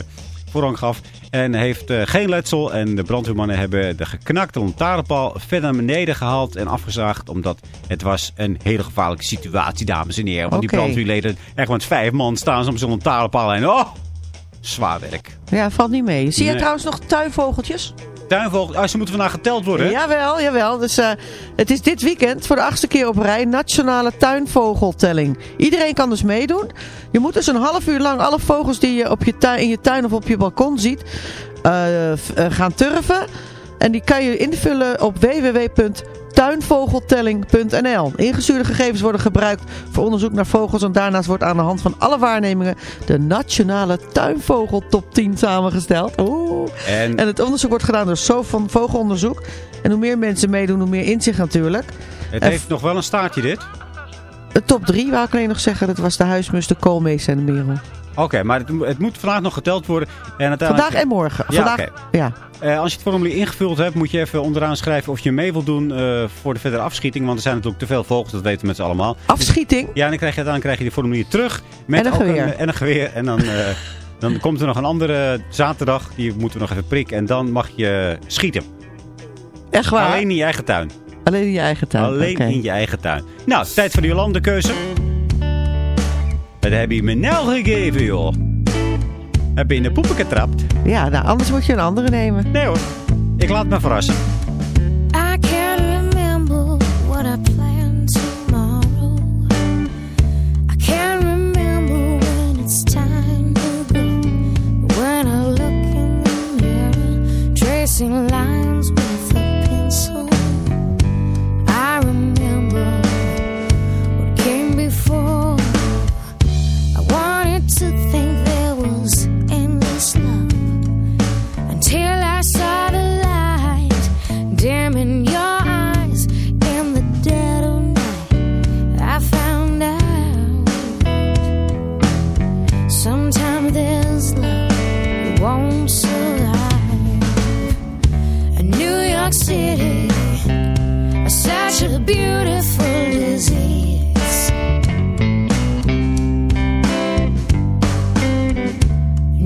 voorrang gaf. En heeft eh, geen letsel. En de brandweermannen hebben de geknakte lantaarnpaal verder naar beneden gehaald en afgezaagd. Omdat het was een hele gevaarlijke situatie, dames en heren. Want die brandweerleden, echt met vijf man, staan ze op zo'n lantaarnpaal. En oh, zwaar werk. Ja, valt niet mee. Zie je Nee. trouwens nog tuinvogeltjes? Tuinvogel, ah, ze moeten vandaag geteld worden. Jawel, jawel. Dus eh, het is dit weekend voor de achtste keer op rij Nationale Tuinvogeltelling. Iedereen kan dus meedoen. Je moet dus een half uur lang alle vogels die je op je tuin, in je tuin of op je balkon ziet eh, eh, gaan turven. En die kan je invullen op www.tuinvogeltelling.nl. Ingestuurde gegevens worden gebruikt voor onderzoek naar vogels. En daarnaast wordt aan de hand van alle waarnemingen de Nationale Tuinvogel Top 10 samengesteld. Oeh. En, En het onderzoek wordt gedaan door SOF van Vogelonderzoek. En hoe meer mensen meedoen, hoe meer inzicht natuurlijk. het en- heeft nog wel een staartje dit. De top 3 wou ik alleen nog zeggen. Dat was de huismus, de koolmees en de merel. Oké, maar het, het moet vandaag nog geteld worden. En Vandaag en morgen. Ja, Vandaag, ja. Eh, als je het formulier ingevuld hebt, moet je even onderaan schrijven of je mee wilt doen eh, voor de verdere afschieting. Want er zijn natuurlijk te veel vogels, dat weten we met z'n allemaal. Afschieting. Ja, en dan krijg je, dan krijg je die formulier terug. Met En een geweer. en een geweer. En dan, eh, dan komt er nog een andere zaterdag. Die moeten we nog even prikken. En dan mag je schieten. Echt waar? Alleen in je eigen tuin. Alleen in je eigen tuin. Alleen in je eigen tuin. Nou, tijd voor de Jolande-keuze. Dat heb je me nou gegeven, joh. Heb je in de poepen getrapt? Ja, nou, anders moet je een andere nemen. Nee hoor. Ik laat me verrassen. I can't remember what I planned tomorrow. I can't remember when it's time to go. When I look in the mirror, tracing lines City. Such a beautiful disease.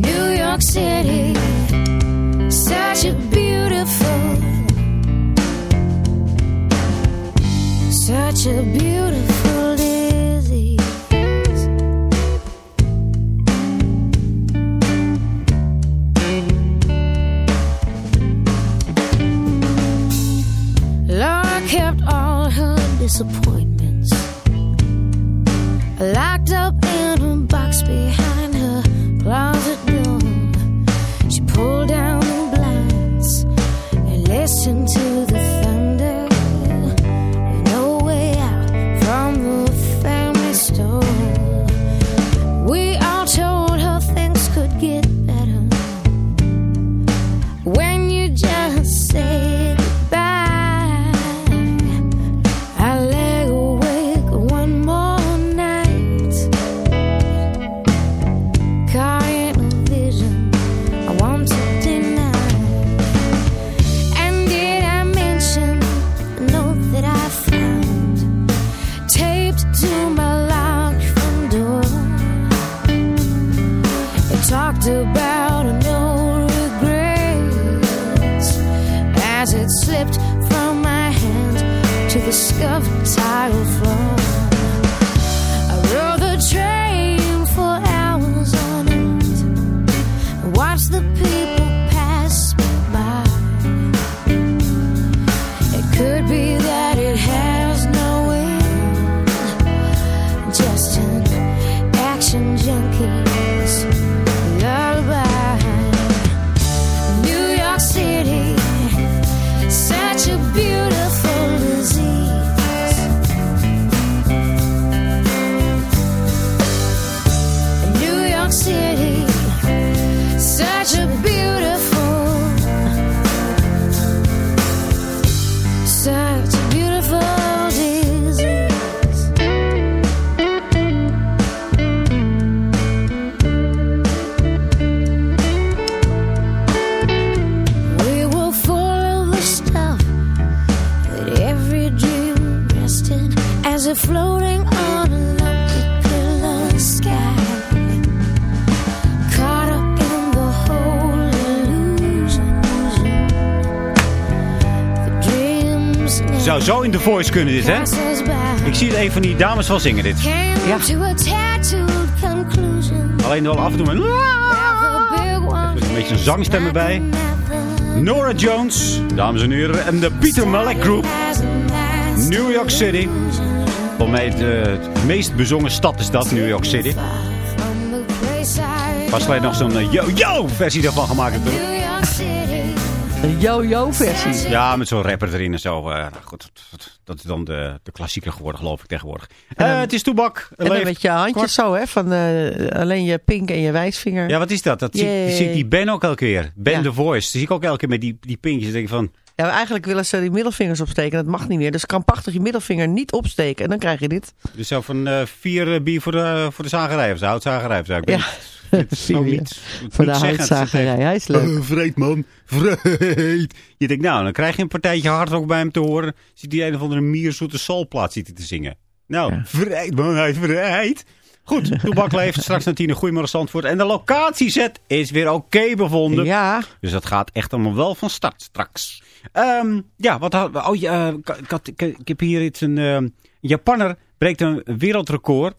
New York City, such a beautiful, such a beautiful kept all her disappointments locked up in a box behind her zo in The Voice kunnen dit, hè? Ik zie het een van die dames wel zingen dit. Ja. Alleen wel af en toe met... Een beetje een zangstem erbij. Nora Jones, dames en heren. En de Peter Malek Group. New York City. Volgens mij de, de meest bezongen stad is dat, New York City. Pas geleden nog zo'n eh, yo-yo versie daarvan gemaakt natuurlijk. Een yo-yo-versie. Ja, met zo'n rapper erin en zo. Eh, nou goed, dat- is dan de, de klassieker geworden, geloof ik, tegenwoordig. En Eh, dan- het is Toebak. En dan Leeft met je handjes zo, hè? Van eh, alleen je pink en je wijsvinger. Ja, wat is dat? Dat zie, zie ik die Ben ook elke keer. Ben Ja. The Voice. Die zie ik ook elke keer met die, die pinkjes. Dan denk ik van, Ja, eigenlijk willen ze die middelvingers opsteken. Dat mag niet meer. Dus krampachtig je middelvinger niet opsteken. En dan krijg je dit. dus zo van eh, vier eh, bier voor de, voor de zagerij of de houtzagerij of zo. Ik Ja. weet het is niet, Voor de houtzagerij. Hij is leuk. Eh, vreed man, vreed. Je denkt, nou, dan krijg je een partijtje hard ook bij hem te horen. Ziet hij een of andere mierzoete soulplaat hij te zingen. Nou, Ja. vreed man, hij vreed. Goed, Toebak leeft straks naar tien een goeiemorgen Zandvoort. En de locatiezet is weer oké bevonden. Ja, Dus dat gaat echt allemaal wel van start straks. Ehm, ja, wat had, oh, ja, ik, ik had, ik, heb hier iets. Een ehm, Japanner breekt een wereldrecord.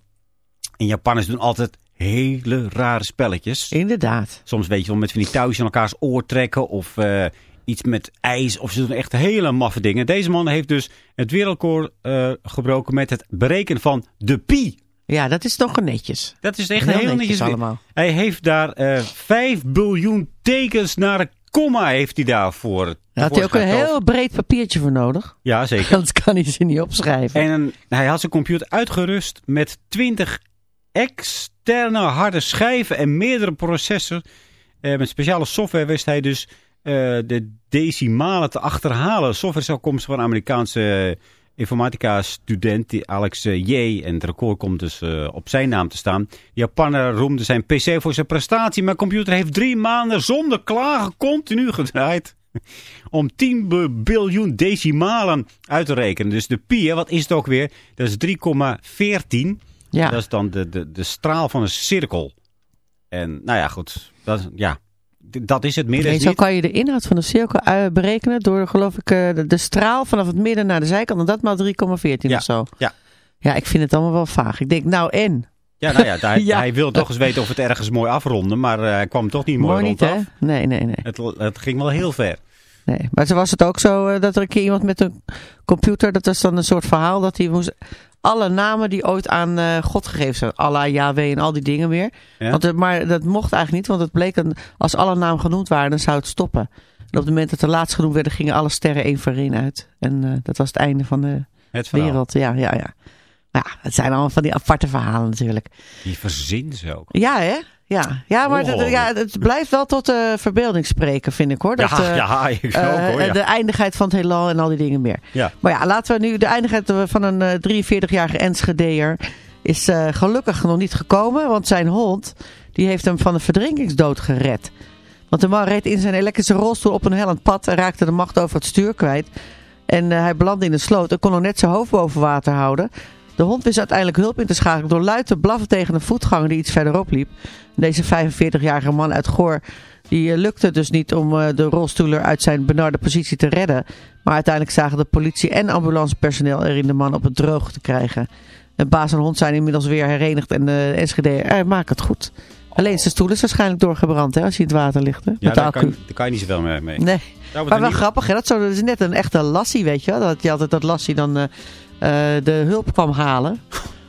En Japanners doen altijd hele rare spelletjes. inderdaad. Soms weet je wel met van die touwtjes in elkaars oor trekken. Of eh, iets met ijs. Of ze doen echt hele maffe dingen. Deze man heeft dus het wereldrecord eh, gebroken met het berekenen van de pi. Ja, dat is toch netjes. Dat is echt Heel heel, netjes netjes. allemaal. Hij heeft daar eh 5 biljoen tekens naar een komma heeft hij daarvoor. Daar had hij ook een heel breed papiertje voor nodig. Ja, zeker. Anders kan hij ze niet opschrijven. En hij had zijn computer uitgerust met 20 externe harde schijven en meerdere processors. Eh, met speciale software wist hij dus eh, de decimalen te achterhalen. Software is afkomstig van Amerikaanse informatica-student, die Alex eh, J. En het record komt dus eh, op zijn naam te staan. De Japaner roemde zijn PC voor zijn prestatie. Maar de computer heeft drie maanden zonder klagen continu gedraaid. Om 10 bi- biljoen decimalen uit te rekenen. Dus de pi, wat is het ook weer? Dat is 3,14. ja. Dat is dan de, de, de straal van een cirkel. En nou ja, goed. Dat, ja, dat is het midden. Nee, zo kan je de inhoud van de cirkel eh, berekenen door, geloof ik, eh, de, de straal vanaf het midden naar de zijkant. En dat maal 3,14 Ja, of zo. ja. Ja, ik vind het allemaal wel vaag. Ik denk, nou en? Ja, nou ja, hij, Ja. hij wil toch eens weten of het ergens mooi afronden. Maar eh, hij kwam toch niet mooi, Mooi rond niet, hè? Nee, nee, nee. Het, het ging wel heel ver. nee. Maar zo was het ook zo dat er een keer iemand met een computer, dat was dan een soort verhaal, dat hij moest alle namen die ooit aan eh, God gegeven zijn, Allah, Yahweh en al die dingen weer. Ja? Want, het- maar dat mocht eigenlijk niet, want het bleek, dat als alle namen genoemd waren, dan zou het stoppen. En op het moment dat de laatst genoemd werden, gingen alle sterren één voor één uit. En eh, dat was het einde van de Het wereld. Ja, ja, ja. Maar ja, het zijn allemaal van die aparte verhalen natuurlijk. Die verzin ze ook. Ja, hè? Ja, ja maar het, ja, het blijft wel tot de verbeelding spreken, vind ik hoor. Dat, ja, eh, ja, ik eh, ook hoor. Ja. De eindigheid van het heelal en al die dingen meer. Ja. Maar ja, laten we nu de eindigheid van een eh, 43-jarige Enschedeer is eh, gelukkig nog niet gekomen. Want zijn hond, die heeft hem van een verdrinkingsdood gered. Want de man reed in zijn elektrische rolstoel op een hellend pad en raakte de macht over het stuur kwijt. En eh, hij belandde in de sloot en kon nog net zijn hoofd boven water houden. De hond wist uiteindelijk hulp in te schakelen door luid te blaffen tegen een voetganger die iets verderop liep. Deze 45-jarige man uit Goor, die eh, lukte dus niet om eh, de rolstoeler uit zijn benarde positie te redden. Maar uiteindelijk zagen de politie en ambulancepersoneel erin de man op het droog te krijgen. De baas en hond zijn inmiddels weer herenigd en de Enschede eh, maakt het goed. Alleen zijn stoel is waarschijnlijk doorgebrand hè, als hij in het water ligt. Hè, Ja, daar kan, daar kan je niet zoveel mee. mee. Nee. Maar wel grappig, hè? Dat, zo, dat is net een echte lassie, weet je wel. Dat je altijd dat lassie dan eh, de hulp kwam halen.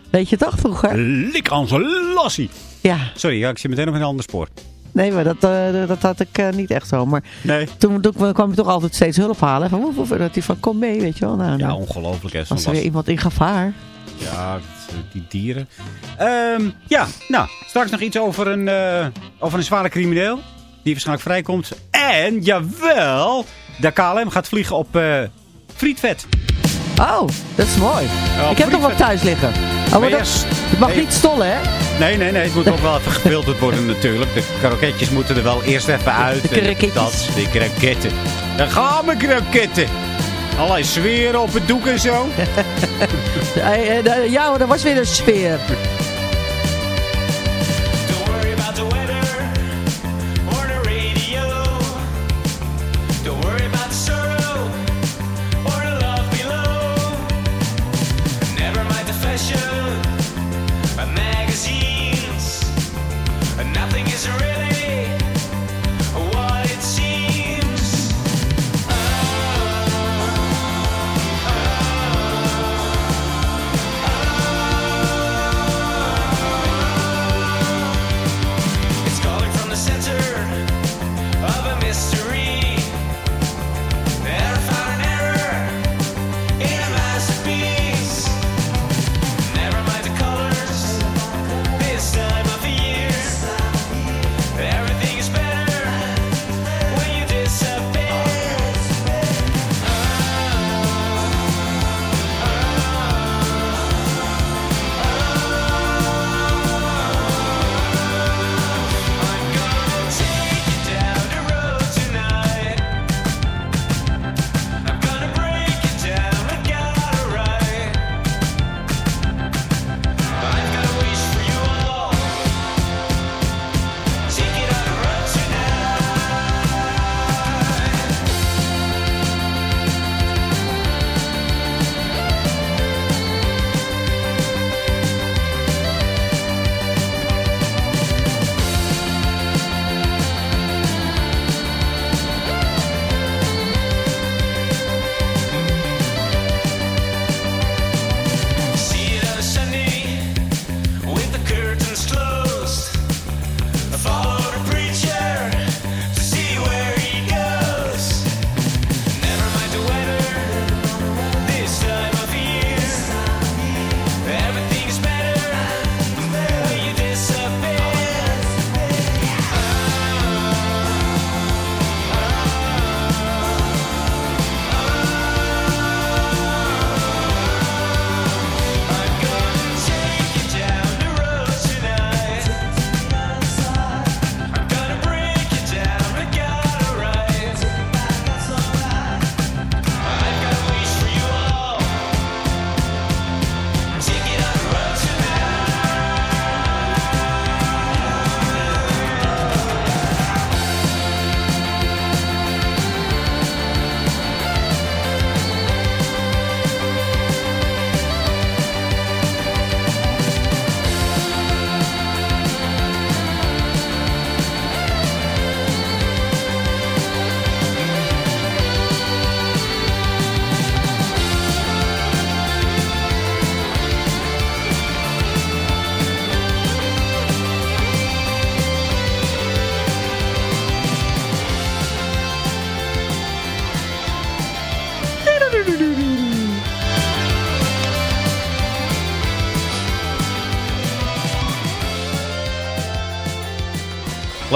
Weet je toch vroeger? Lik aan zijn lassie. Ja, Sorry, ja, ik zit meteen op een ander spoor. nee, maar dat, eh, dat had ik eh, niet echt zo. Maar Nee. toen, toen kwam je toch altijd steeds hulp halen. Van, woef, woef, dat hij van, kom mee, weet je wel. Nou, Ja, dan ongelooflijk. Hè, was er weer iemand in gevaar. Ja, dat, eh, die dieren. Ehm, ja, nou, straks nog iets over een, eh, over een zware crimineel. Die waarschijnlijk vrijkomt. En, jawel, de KLM gaat vliegen op eh frietvet. Oh, dat is mooi. Ja, ik heb nog wat thuis liggen. Oh, maar dat, het mag nee. niet stollen, hè? Nee, nee, nee, het moet ook wel even gefilterd worden natuurlijk. De kroketjes moeten er wel eerst even uit. De kroketjes. Dat, de kroketten. Daar gaan we kroketten. Allerlei zweren op het doek en zo. Eh, eh, eh, Ja, dat was weer een sfeer.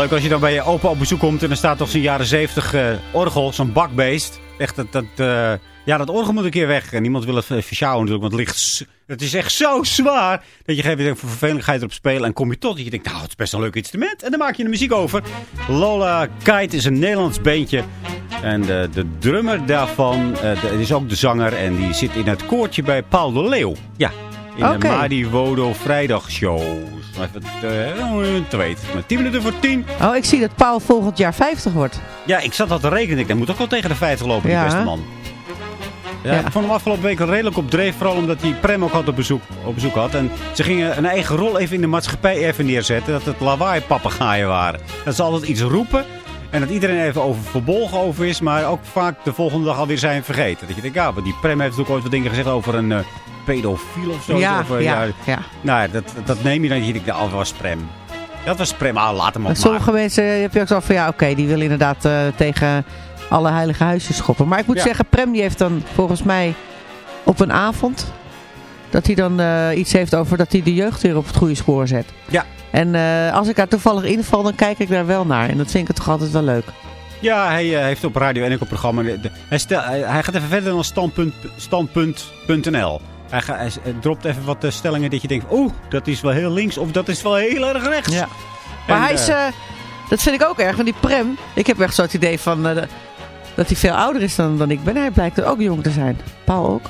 Leuk als je dan bij je opa op bezoek komt en er staat toch zo'n jaren 70 eh, orgel, zo'n bakbeest. Echt, dat, dat, eh, ja, dat orgel moet een keer weg. En niemand wil het versjouwen natuurlijk, want het, ligt, het is echt zo zwaar. Dat je geeft voor verveling je erop spelen en kom je tot. Dat je denkt, nou, het is best een leuk instrument. En dan maak je de muziek over. Lola Kite is een Nederlands beentje. En de, de drummer daarvan eh, is ook de zanger. En die zit in het koortje bij Paul de Leeuw. Ja, in de Madi Wodo Vrijdagshow. Even uh, te weten. Met 10 minuten voor 10. Oh, ik zie dat Paul volgend jaar 50 wordt. Ja, ik zat al te rekenen. Ik moet toch wel tegen de 50 lopen, die beste man. Ja, Ja. Ik vond hem afgelopen week redelijk op dreef. Vooral omdat hij Prem ook had op bezoek, op bezoek had. En ze gingen een eigen rol even in de maatschappij even neerzetten. Dat het lawaai papegaaien waren. Dat ze altijd iets roepen. En dat iedereen even over verbolgen over is. Maar ook vaak de volgende dag alweer zijn vergeten. Dat je denkt, ja, maar die Prem heeft ook ooit wat dingen gezegd over een eh, pedofiel of zo. Ja, of, eh, ja, ja. Nou, ja, dat, dat neem je dan. Je denkt, nou, dat was Prem. Dat was Prem. Ah, laat hem op sommige mensen heb je ook zo van, ja oké, die willen inderdaad eh, tegen alle heilige huisjes schoppen. Maar ik moet Ja. zeggen, Prem die heeft dan volgens mij op een avond, dat hij dan eh, iets heeft over dat hij de jeugd weer op het goede spoor zet. Ja. En eh, als ik daar toevallig inval, dan kijk ik daar wel naar. En dat vind ik toch altijd wel leuk. Ja, hij eh, heeft op radio en ook op programma. de- hij, stel, hij, hij gaat even verder dan standpunt, stand.nl. Hij, ga- dropt even wat eh, stellingen dat je denkt, oeh, dat is wel heel links of dat is wel heel erg rechts. Ja. Maar En, hij is, eh, eh, dat vind ik ook erg, want die Prem, ik heb echt zo het idee van eh, dat hij veel ouder is dan, dan ik ben. Hij blijkt er ook jong te zijn. Paul ook.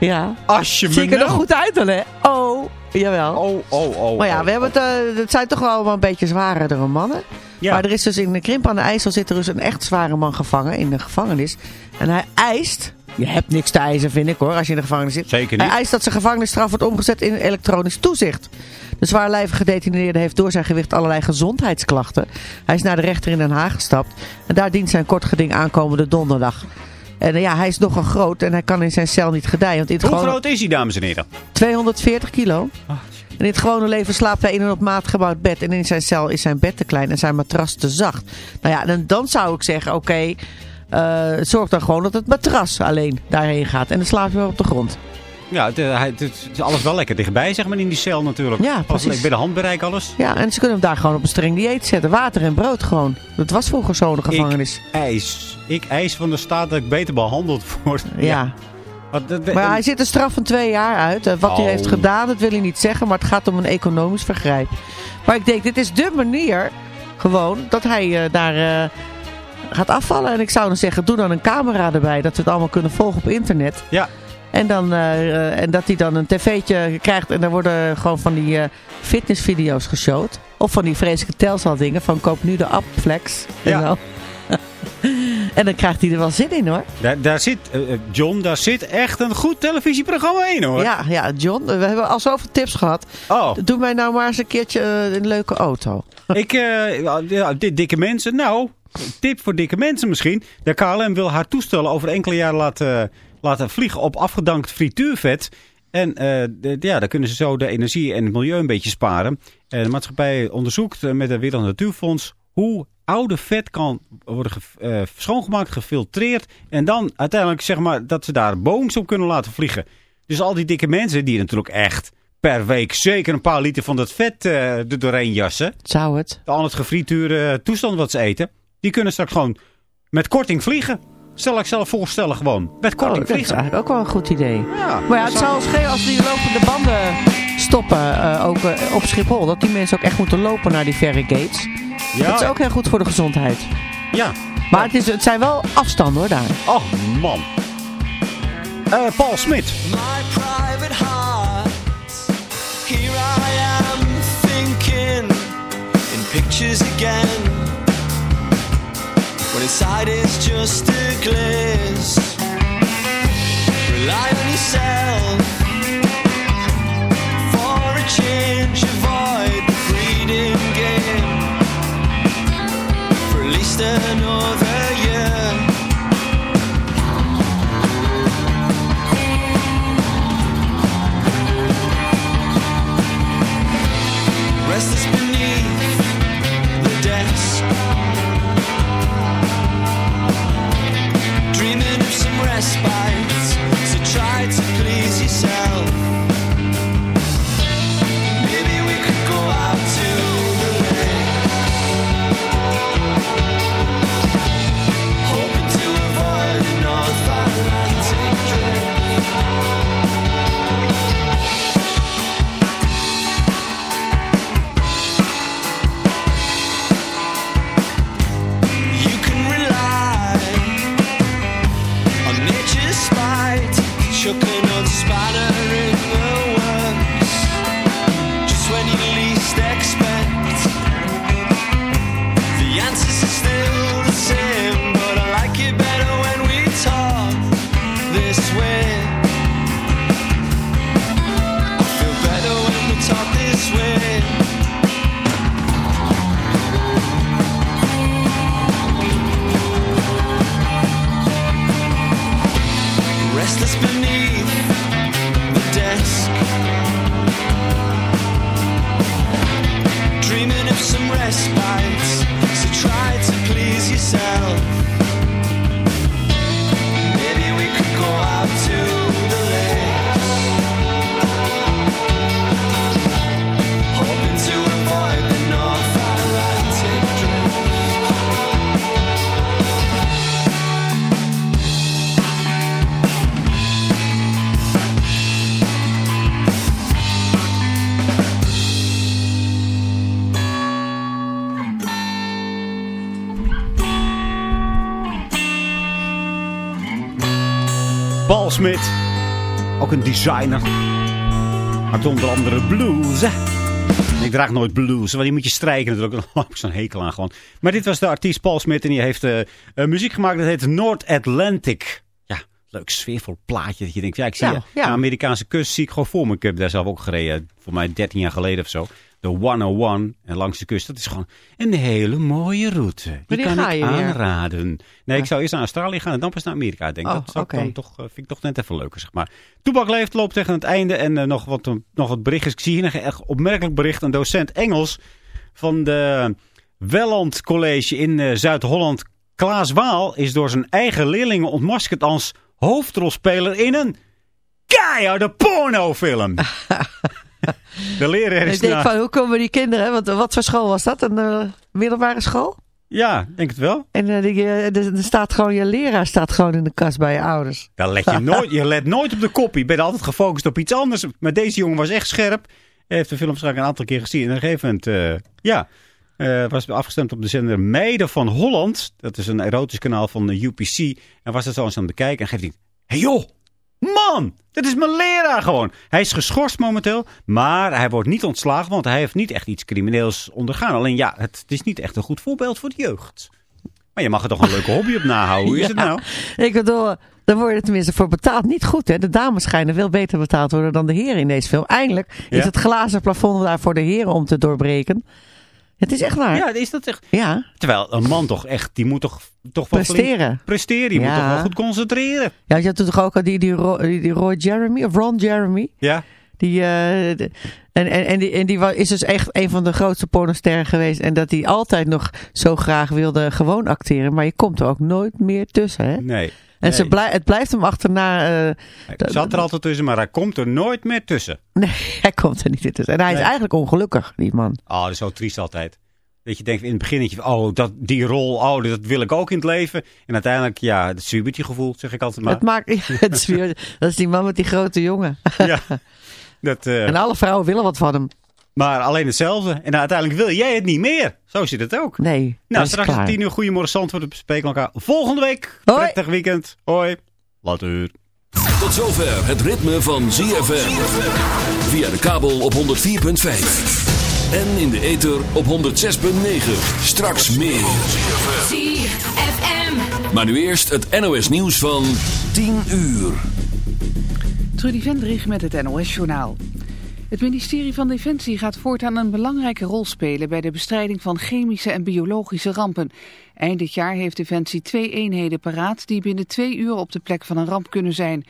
Ja. Als je me Zie ik er nog goed uit dan, hè? Oh, jawel. Oh, oh, oh. Maar ja, oh, we hebben het, het zijn toch wel wel een beetje zwaardere mannen. Ja. Maar er is dus in de Krimp aan de IJssel zit er dus een echt zware man gevangen in de gevangenis. En hij eist je hebt niks te eisen, vind ik hoor, als je in de gevangenis zit. Zeker niet. Hij eist dat zijn gevangenisstraf wordt omgezet in elektronisch toezicht. De zwaarlijvige gedetineerde heeft door zijn gewicht allerlei gezondheidsklachten. Hij is naar de rechter in Den Haag gestapt. En daar dient zijn kort geding aankomende donderdag. En eh, ja, hij is nogal groot en hij kan in zijn cel niet gedijen. Want in Hoe gewone- groot is hij, dames en heren? 240 kilo. Ah, En in het gewone leven slaapt hij in een op maat gebouwd bed. En in zijn cel is zijn bed te klein en zijn matras te zacht. Nou ja, dan, dan zou ik zeggen, oké, zorg dan gewoon dat het matras alleen daarheen gaat. En dan slaap je wel op de grond. Ja, het, eh, hij- het is alles wel lekker dichtbij, zeg maar, in die cel natuurlijk. Ja, precies. bij de handbereik alles. Ja, en ze kunnen hem daar gewoon op een streng dieet zetten. Water en brood gewoon. Dat was vroeger zo'n gevangenis. Ik eis. Ik eis van de staat dat ik beter behandeld word. Ja. Wat, dat- Maar hij zit een straf van twee jaar uit. Eh, Wat hij Oh. heeft gedaan, dat wil hij niet zeggen. Maar het gaat om een economisch vergrijp. Maar ik denk, dit is de manier gewoon dat hij eh, daar eh, gaat afvallen. En ik zou dan zeggen, doe dan een camera erbij. Dat we het allemaal kunnen volgen op internet. Ja. En, dan, eh, en dat hij dan een tv'tje krijgt. En daar worden gewoon van die eh, fitnessvideo's geshowd. Of van die vreselijke Telstar dingen. Van koop nu de app Flex. En Ja. zo. en dan krijgt hij er wel zin in hoor. Daar, daar zit, eh, John, daar zit echt een goed televisieprogramma in hoor. Ja, ja, John, we hebben al zoveel tips gehad. Oh, Doe mij nou maar eens een keertje een leuke auto. ik, ja, dikke mensen. Nou, tip voor dikke mensen misschien. De KLM wil haar toestellen over enkele jaren laten, laten vliegen op afgedankt frituurvet. En eh, de- ja, dan kunnen ze zo de energie en het milieu een beetje sparen. Eh, de maatschappij onderzoekt eh, met het Wereld Natuurfonds hoe oude vet kan worden ge- eh, schoongemaakt, gefiltreerd. En dan uiteindelijk zeg maar dat ze daar boons op kunnen laten vliegen. Dus al die dikke mensen die natuurlijk echt per week zeker een paar liter van dat vet eh, er doorheen jassen. Zou het? Al het gefrituurde toestand wat ze eten. Die kunnen straks gewoon met korting vliegen. Stel ik zelf voorstellen gewoon. Met Oh, korting dat is vliegen. eigenlijk ook wel een goed idee. Ja, Maar ja, het zou schelen als die lopende banden stoppen, eh, ook eh, op Schiphol. Dat die mensen ook echt moeten lopen naar die verre gates. ja, Dat is ook heel goed voor de gezondheid. ja. Maar het, is, het zijn wel afstanden hoor daar. Oh man. Eh, Paul Smit. My private heart. Here I am thinking in pictures again. When inside it's just a gliss. Rely on yourself. For a change, avoid the breeding game. For at least another Paul Smit. Ook een designer. Maakt onder andere blues. Ik draag nooit blues, want die moet je strijken natuurlijk. Daar heb ik zo'n hekel aan gewoon. Maar dit was de artiest Paul Smit en die heeft eh, eh, muziek gemaakt. Dat heet North Atlantic. Ja, leuk sfeervol plaatje. Dat je denkt, ja, ik zie Ja, je. ja. De Amerikaanse kust zie ik gewoon voor me. Ik heb daar zelf ook gereden. Voor mij 13 jaar geleden of zo. De 101 en langs de kust. Dat is gewoon een hele mooie route. Die Wanneer kan ga ik je weer? aanraden. Nee, ik zou eerst naar Australië gaan en dan pas naar Amerika. Ik denk, Oh, dat oké. dan toch, eh, vind ik toch net even leuker, zeg maar. Toebak leeft, loopt tegen het einde. En eh, nog, wat, nog wat berichtjes. Ik zie hier een echt opmerkelijk bericht. Een docent Engels van de Welland College in eh, Zuid-Holland. Klaas Waal is door zijn eigen leerlingen ontmaskerd als hoofdrolspeler in een keiharde pornofilm. de leraar is Ik denk van, hoe komen die kinderen? Want wat voor school was dat? Een eh, middelbare school? Ja, denk het wel. En die, eh, er er staat gewoon, je leraar staat gewoon in de kast bij je ouders. Dan let je, nooit, je let nooit op de kop. Je bent altijd gefocust op iets anders. Maar deze jongen was echt scherp. Hij heeft de film waarschijnlijk een aantal keer gezien. En op een gegeven moment, eh, ja, eh, was afgestemd op de zender Meiden van Holland. Dat is een erotisch kanaal van de UPC. En was dat zo eens aan het bekijken. En geeft hij, hé hey joh, man, dit is mijn leraar gewoon. Hij is geschorst momenteel, maar hij wordt niet ontslagen. Want hij heeft niet echt iets crimineels ondergaan. Alleen ja, het, het is niet echt een goed voorbeeld voor de jeugd. Maar je mag er toch een leuke hobby op nahouden. Hoe is het nou? Ik bedoel, daar word je er tenminste voor betaald. Niet goed, hè? De dames schijnen veel beter betaald worden dan de heren in deze film. Eindelijk is het glazen plafond daar voor de heren om te doorbreken. Het is echt waar. Ja, is dat echt... Ja, Terwijl een man toch echt, die moet toch, toch wel flink presteren. presteren. Die moet toch wel goed concentreren. Ja, je had toen toch ook al die, die, Ro- die, die Roy Jeremy, of Ron Jeremy. Ja. Die, eh, de- en, en, en die, en die is dus echt een van de grootste pornosterren geweest. En dat hij altijd nog zo graag wilde gewoon acteren. Maar je komt er ook nooit meer tussen, hè? Nee. En ze blij, het blijft hem achterna... eh, Hij zat er altijd tussen, maar hij komt er nooit meer tussen. nee, hij komt er niet tussen. En hij is eigenlijk ongelukkig, die man. Oh, dat is zo triest altijd. Dat je denkt in het begin, dat je, oh, dat, die rol, oh, dat wil ik ook in het leven. En uiteindelijk, ja, het zwiebertje gevoel, zeg ik altijd maar. Het maakt, het weer, dat is die man met die grote jongen. Ja. Dat, eh, En alle vrouwen willen wat van hem. Maar alleen hetzelfde. En uiteindelijk wil jij het niet meer. Zo zit het ook. Nee, Nou, dat is straks klaar. om tien uur. Goedemorgen Zandvoort. We spreken elkaar volgende week. Hoi. Prettig weekend. Hoi. Later. Tot zover het ritme van ZFM. Via de kabel op 104.5. En in de ether op 106.9. Straks meer. ZFM. Maar nu eerst het NOS nieuws van 10 uur. Trudy Vendrig met het NOS-journaal. Het ministerie van Defensie gaat voortaan een belangrijke rol spelen bij de bestrijding van chemische en biologische rampen. Eind dit jaar heeft Defensie twee eenheden paraat die binnen twee uur op de plek van een ramp kunnen zijn.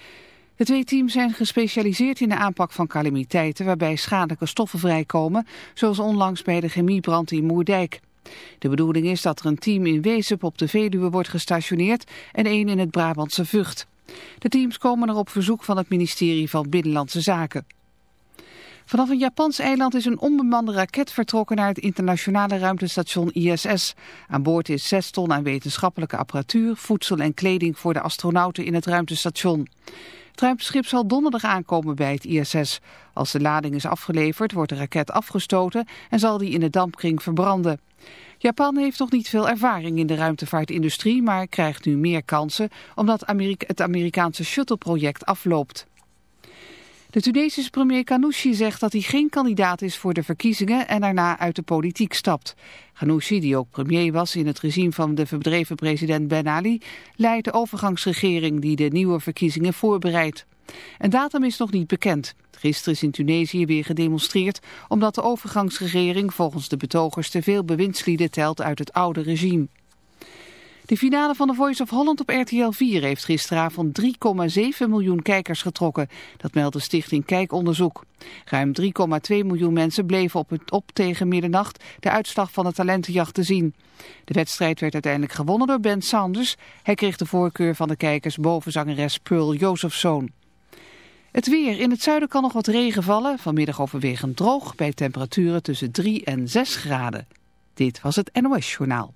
De twee teams zijn gespecialiseerd in de aanpak van calamiteiten waarbij schadelijke stoffen vrijkomen, zoals onlangs bij de chemiebrand in Moerdijk. De bedoeling is dat er een team in Wezep op de Veluwe wordt gestationeerd en één in het Brabantse Vught. De teams komen er op verzoek van het ministerie van Binnenlandse Zaken. Vanaf een Japans eiland is een onbemande raket vertrokken naar het internationale ruimtestation ISS. Aan boord is 6 ton aan wetenschappelijke apparatuur, voedsel en kleding voor de astronauten in het ruimtestation. Het ruimteschip zal donderdag aankomen bij het ISS. Als de lading is afgeleverd wordt de raket afgestoten en zal die in de dampkring verbranden. Japan heeft nog niet veel ervaring in de ruimtevaartindustrie, maar krijgt nu meer kansen omdat het Amerikaanse shuttle-project afloopt. De Tunesische premier Ghanouchi zegt dat hij geen kandidaat is voor de verkiezingen en daarna uit de politiek stapt. Ghanouchi, die ook premier was in het regime van de verdreven president Ben Ali, leidt de overgangsregering die de nieuwe verkiezingen voorbereidt. Een datum is nog niet bekend. Gisteren is in Tunesië weer gedemonstreerd omdat de overgangsregering volgens de betogers te veel bewindslieden telt uit het oude regime. De finale van The Voice of Holland op RTL 4 heeft gisteravond 3,7 miljoen kijkers getrokken. Dat meldt de stichting Kijkonderzoek. Ruim 3,2 miljoen mensen bleven op, het, op tegen middernacht de uitslag van de talentenjacht te zien. De wedstrijd werd uiteindelijk gewonnen door Ben Sanders. Hij kreeg de voorkeur van de kijkers boven zangeres Pearl Josephson. Het weer. In het zuiden kan nog wat regen vallen. Vanmiddag overwegend droog bij temperaturen tussen 3 en 6 graden. Dit was het NOS Journaal.